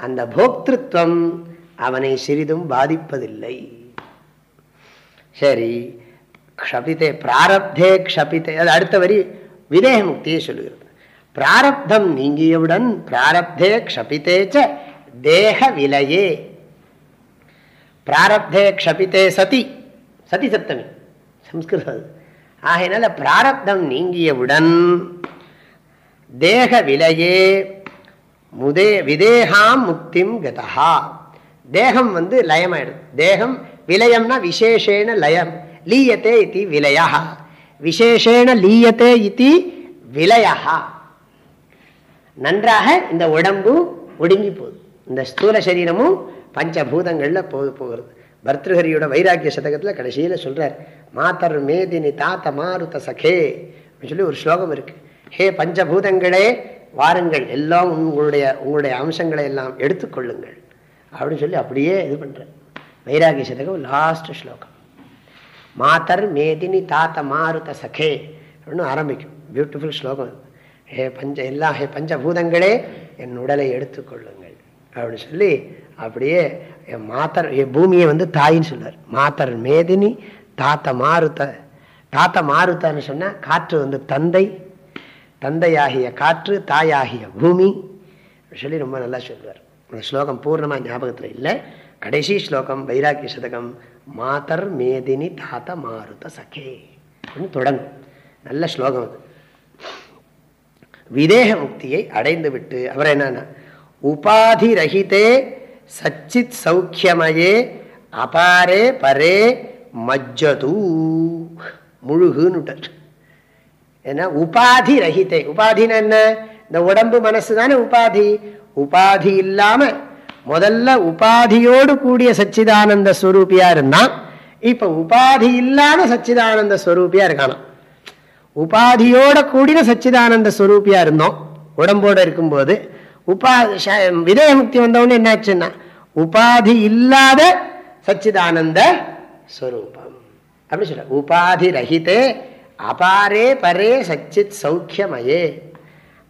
[SPEAKER 1] அந்த போக்திருத்துவம் அவனை சிறிதும் பாதிப்பதில்லை சரி க்ஷபித்தே பிராரப்தே க்ஷபித்தே அது அடுத்த வரி விதேக முக்தியை சொல்லுகிறது. பிராரப்தம் நீங்கியவுடன் பிராரப்தே க்ஷபித்தேச்ச தேக விலையே. பிராரப்தே க்ஷபித்தே சதி. சதி சப்தமி. சம்ஸ்கிருதம் ஆகையினால பிராரப்தம் நீங்கியவுடன் தேக விலையே. முதே விதேகாம் முக்திம் கதா தேகம் வந்து லயமாயிடும் தேகம் விலயம்னா விசேஷேன லயம். லீயத்தே இது விலயா. விசேஷேன லீயத்தே இது விலயா. நன்றாக இந்த உடம்பு ஒடுங்கி போகுது. இந்த ஸ்தூல சரீரமும் பஞ்சபூதங்களில் போது போகிறது. பர்தஹரியோட வைராக்கிய சதகத்தில் கடைசியில் சொல்கிறார் மாத்தர் மேதினி தாத்த மாருத சகே அப்படின்னு சொல்லி ஒரு ஸ்லோகம் இருக்கு. ஹே பஞ்சபூதங்களே வாருங்கள். எல்லாம் உங்களுடைய உங்களுடைய அம்சங்களை எல்லாம் எடுத்துக்கொள்ளுங்கள். அப்படின்னு சொல்லி அப்படியே இது பண்ணுறேன் வைராகிய சதகம் லாஸ்ட் ஸ்லோகம். மாத்தர் மேதினி தாத்த மாருத சகே அப்படின்னு ஆரம்பிக்கும். பியூட்டிஃபுல் ஸ்லோகம் ஹே பஞ்ச எல்லா ஹே பஞ்சபூதங்களே என் உடலை எடுத்துக்கொள்ளுங்கள். அப்படின்னு சொல்லி அப்படியே என் மாத்தர் என் பூமியை வந்து தாயின்னு சொல்லுவார் மாத்தர் மேதினி தாத்த மாருத்த தாத்த மாருத்தன்னு சொன்னால் காற்று வந்து தந்தை தந்தையாகிய காற்று தாயாகிய பூமி சொல்லி ரொம்ப நல்லா சொல்லுவார். அந்த ஸ்லோகம் பூர்ணமாக ஞாபகத்தில் இல்லை. கடைசி ஸ்லோகம் வைராக்கிய சதகம் மாதர் மேதினி தாத்த மாருத சகே. தொடங்கும். நல்ல ஸ்லோகம் அது. விதேக முக்தியை அடைந்து விட்டு அவர் என்னன்னா உபாதி ரஹிதே சச்சித் சௌக்கியமயே அபாரே பரே மஜ்ஜது. முழுகுன்னு ஏன்னா உபாதி ரஹிதே. உபாதின்னு என்ன? இந்த உடம்பு மனசு தானே உபாதி. உபாதி இல்லாம முதல்ல உபாதியோடு கூடிய சச்சிதானந்த ஸ்வரூபியா இருந்தான். இப்ப உபாதி இல்லாம சச்சிதானந்த ஸ்வரூபியா இருக்கானாம். உபாதியோட கூடின சச்சிதானந்த ஸ்வரூபியா இருந்தோம். உடம்போட இருக்கும்போது உபா விதயமுக்தி வந்தவொடனே என்னாச்சுன்னா உபாதி இல்லாத சச்சிதானந்த ஸ்வரூபம் அப்படி சொல்ற உபாதி ரஹிதே அபாரே பரே சச்சித் சௌக்கியமயே.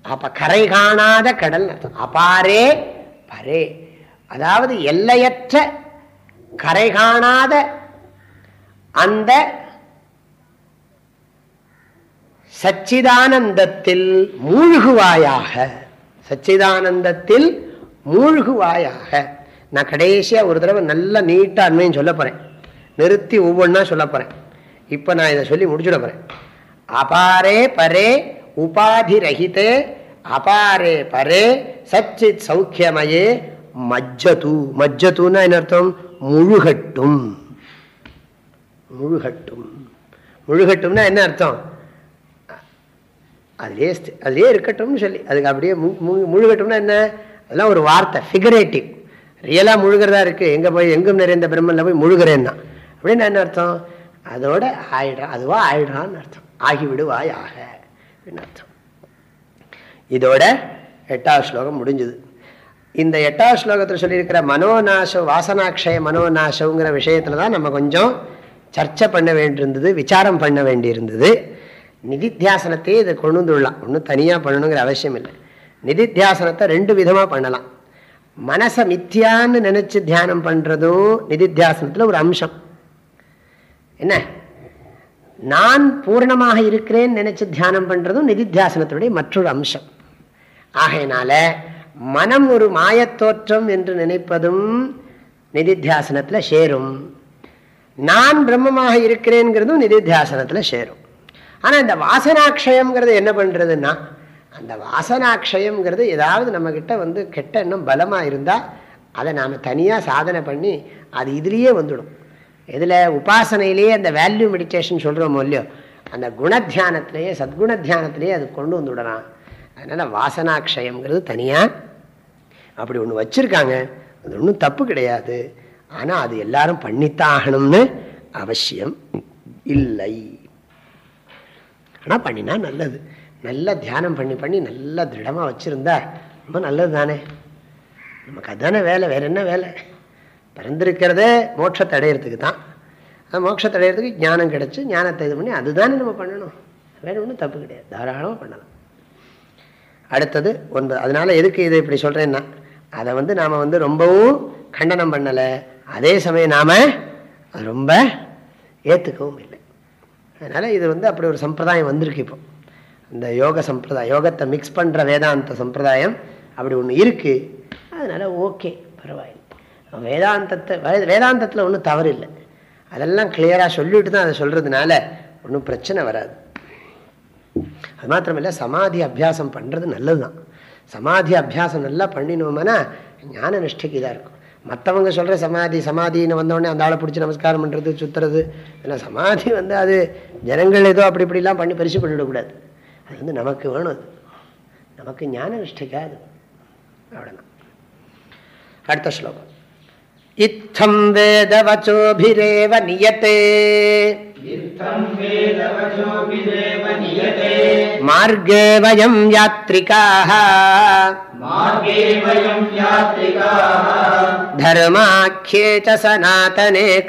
[SPEAKER 1] அப்ப கரை காணாத கடல் அபாரே பரே. அதாவது எல்லையற்ற கரை காணாத அந்த சச்சிதானந்தத்தில் மூழ்குவாயாக. சச்சிதானந்தத்தில் மூழ்குவாயாக. நான் கடைசியாக ஒரு தடவை நல்ல நீட்டாக அண்மையும் சொல்ல போகிறேன் நிறுத்தி ஒவ்வொன்றா சொல்ல போகிறேன் இப்போ நான் இதை சொல்லி முடிச்சுட போகிறேன் அபாரே பரே உபாதி ரஹிதே அபாரே பரே சச்சித் சௌக்கியமயே மஜ்ஜது. மஜ்ஜத்துன்னா என்ன அர்த்தம்? முழுகட்டும். முழுகட்டும். முழுகட்டும்னா என்ன அர்த்தம்? அதுலேயே அதுலேயே இருக்கட்டும்னு சொல்லி அதுக்கு அப்படியே முழுகட்டும்னா என்ன? அதெல்லாம் ஒரு வார்த்தை ஃபிகரேட்டிவ் ரியலாக முழுகிறதா இருக்குது எங்கே போய் எங்கும் நிறைந்த பிரம்மனில் போய் முழுகிறேன்னா. அப்படின்னு என்ன அர்த்தம்? அதோட ஆயிடுறான் அதுவா ஆயிடுறான்னு அர்த்தம். ஆகிவிடுவாய் ஆக அப்படின்னு அர்த்தம். இதோட எட்டாவது ஸ்லோகம் முடிஞ்சுது. இந்த எட்டாவது ஸ்லோகத்தில் சொல்லியிருக்கிற மனோநாசம் வாசனாட்சய மனோநாசங்கிற விஷயத்தில் தான் நம்ம கொஞ்சம் சர்ச்சை பண்ண வேண்டியிருந்தது விசாரம் பண்ண வேண்டியிருந்தது. நிதித்தியாசனத்தையே இதை கொண்டு வந்துடலாம். ஒன்றும் தனியாக பண்ணணுங்கிற அவசியம் இல்லை. நிதித்தியாசனத்தை ரெண்டு விதமாக பண்ணலாம். மனசை மித்தியான்னு நினைச்சு தியானம் பண்ணுறதும் நிதித்தியாசனத்தில் ஒரு அம்சம். என்ன? நான் பூர்ணமாக இருக்கிறேன்னு நினைச்சு தியானம் பண்ணுறதும் நிதித்தியாசனத்தினுடைய மற்றொரு அம்சம். ஆகையினால மனம் ஒரு மாயத்தோற்றம் என்று நினைப்பதும் நிதித்தியாசனத்தில் சேரும். நான் பிரம்மமாக இருக்கிறேங்கிறதும் நிதித்தியாசனத்தில் சேரும். ஆனால் இந்த வாசனாட்சயம்ங்கிறது என்ன பண்ணுறதுன்னா அந்த வாசனாட்சயம்ங்கிறது ஏதாவது நம்மக்கிட்ட வந்து கெட்ட எண்ணம் பலமாக இருந்தால் அதை நாம் தனியாக சாதனை பண்ணி அது இதுலேயே வந்துடும். இதில் உபாசனையிலேயே அந்த வேல்யூ மெடிடேஷன் சொல்கிறோமோ இல்லையோ அந்த குணத்தியானத்திலேயே சத்குண தியானத்திலேயே அது கொண்டு வந்துவிடலாம் அதனால் வாசனாட்சயம்ங்கிறது தனியாக அப்படி ஒன்று வச்சுருக்காங்க. அது ஒன்றும் தப்பு கிடையாது. ஆனால் அது எல்லாரும் பண்ணித்தான் ஆகணும்னு அவசியம் இல்லை. ஆனால் பண்ணினா நல்லது. நல்லா தியானம் பண்ணி பண்ணி நல்லா திருடமாக வச்சுருந்தா ரொம்ப நல்லது தானே நமக்கு அதுதானே வேலை வேறு என்ன வேலை? பிறந்திருக்கிறதே மோட்சத்தை அடையிறதுக்கு தான். அந்த மோட்சத்தை அடையிறதுக்கு ஞானம் கிடச்சி ஞானத்தை இது பண்ணி அதுதானே நம்ம பண்ணணும். வேறு ஒன்றும் தப்பு கிடையாது. தாராளமாக பண்ணலாம். அடுத்தது ஒன்பது அதனால் எதுக்கு இதை இப்படி சொல்கிறேன்னா அதை வந்து நாம் வந்து ரொம்பவும் கண்டனம் பண்ணலை. அதே சமயம் நாம் ரொம்ப ஏற்றுக்கவும் இல்லை. அதனால் இது வந்து அப்படி ஒரு சம்பிரதாயம் வந்திருக்கு இப்போ. இந்த யோக சம்பிரதாயம் யோகத்தை மிக்ஸ் பண்ணுற வேதாந்த சம்பிரதாயம் அப்படி ஒன்று இருக்குது அதனால் ஓகே பரவாயில்லை. வேதாந்தத்தை வேதாந்தத்தில் ஒன்றும் தவறு இல்லை. அதெல்லாம் கிளியராக சொல்லிட்டு தான் அதை சொல்கிறதுனால ஒன்றும் பிரச்சனை வராது. அது மாத்திரமில்லை சமாதி அபியாசம் பண்ணுறது நல்லது தான் சமாதி அபியாசம் நல்லா பண்ணினோம்னா ஞான நிஷ்டைக்கு இதாக இருக்கும். மற்றவங்க சொல்கிற சமாதி சமாதின்னு வந்தோடனே அந்த ஆளை பிடிச்சி நமஸ்காரம் பண்ணுறது சுற்றுறது இல்லை சமாதி வந்து அது ஜனங்கள் ஏதோ அப்படி இப்படிலாம் பண்ணி பரிசு பண்ணிவிடக்கூடாது அது வந்து நமக்கு வேணும் அது. நமக்கு ஞான நிஷ்டைக்காது அவ்வளோதான் அடுத்த ஸ்லோகம். இத்தம் வேதவச்சோபிரேவ நியத்தே. मार्गे वयं यात्रिकाः। मार्गे वयम् यात्रिकाः। धर्माख्ये च सनातने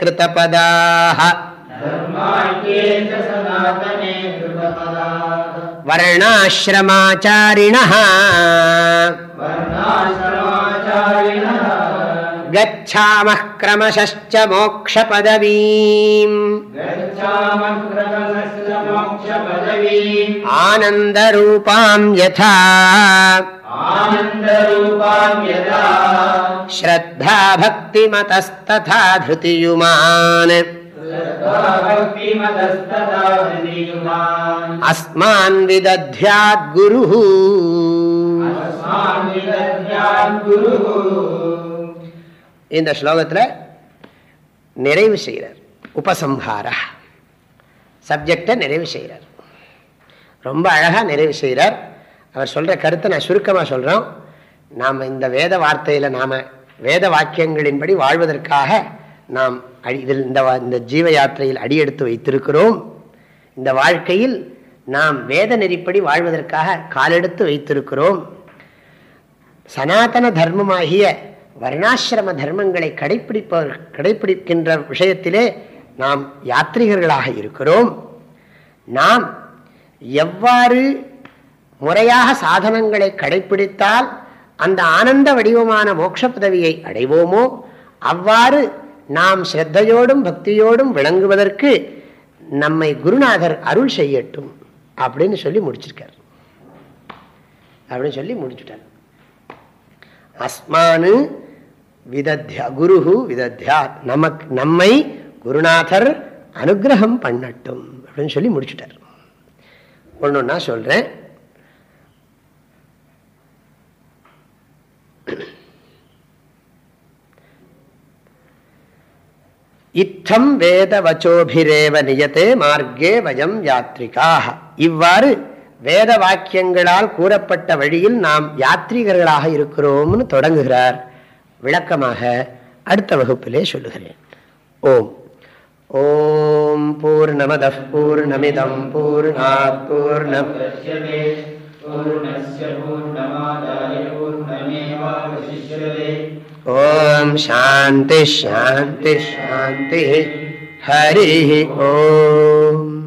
[SPEAKER 1] धर्माख्ये च सनातने कृतपदाः। वर्णाश्रमाचारिणः। वर्णाश्रमाचारिणः। गच्छामः क्रमशश्च मोक्षपदवीम्। आनन्दरूपाम् यथा। श्रद्धा भक्तिमतस्तथा धृतियुमान्। अस्मान् विदध्याद्गुरुः இந்த ஸ்லோகத்தில் நிறைவு செய்கிறார் உபசம்ஹார. சப்ஜெக்டை நிறைவு செய்கிறார் ரொம்ப அழகாக நிறைவு செய்கிறார் அவர் சொல்கிற கருத்தை நான் சுருக்கமாக சொல்கிறோம் நாம் இந்த வேத வார்த்தையில் நாம் வேத வாக்கியங்களின்படி வாழ்வதற்காக நாம் இதில் இந்த இந்த ஜீவ யாத்திரையில் அடியெடுத்து வைத்திருக்கிறோம். இந்த வாழ்க்கையில் நாம் வேத நெறிப்படி வாழ்வதற்காக காலெடுத்து வைத்திருக்கிறோம். சனாதன தர்மமாகிய வர்ணாசிரம தர்மங்களை கடைபிடிப்பவர் கடைபிடிக்கின்ற விஷயத்திலே நாம் யாத்திரிகர்களாக இருக்கிறோம். நாம் எவ்வாறு முறையாக சாதனங்களை கடைபிடித்தால் அந்த ஆனந்த வடிவமான மோட்ச பதவியை அடைவோமோ அவ்வாறு நாம் ஸ்ரத்தையோடும் பக்தியோடும் விளங்குவதற்கு நம்மை குருநாதர் அருள் செய்யட்டும் அப்படின்னு சொல்லி முடிச்சிருக்கார். அப்படின்னு சொல்லி முடிச்சுட்டார். அஸ்மானு விதத்யா குரு விதத்யா நமக்கு நம்மை குருநாதர் அனுகிரகம் பண்ணட்டும் அப்படின்னு சொல்லி முடிச்சுட்டார். ஒன்னொன்னா சொல்றேன். இத்தம் வேத வச்சோபிரேவ நியத்தே மார்க்கே வயம் யாத்ரிகாக இவ்வாறு வேத வாக்கியங்களால் கூறப்பட்ட வழியில் நாம் யாத்ரீகர்களாக இருக்கிறோம்னு தொடங்குகிறார். விளக்கமாக அடுத்த வகுப்பிலே சொல்லுகிறேன். ஓம். ஓம் பூர்ணமத
[SPEAKER 2] பூர்ணமிதம் பூர்ணாத் பூர்ணம்.
[SPEAKER 1] ஓம் சாந்தி ஷாந்தி ஷாந்தி ஹரி ஓம்.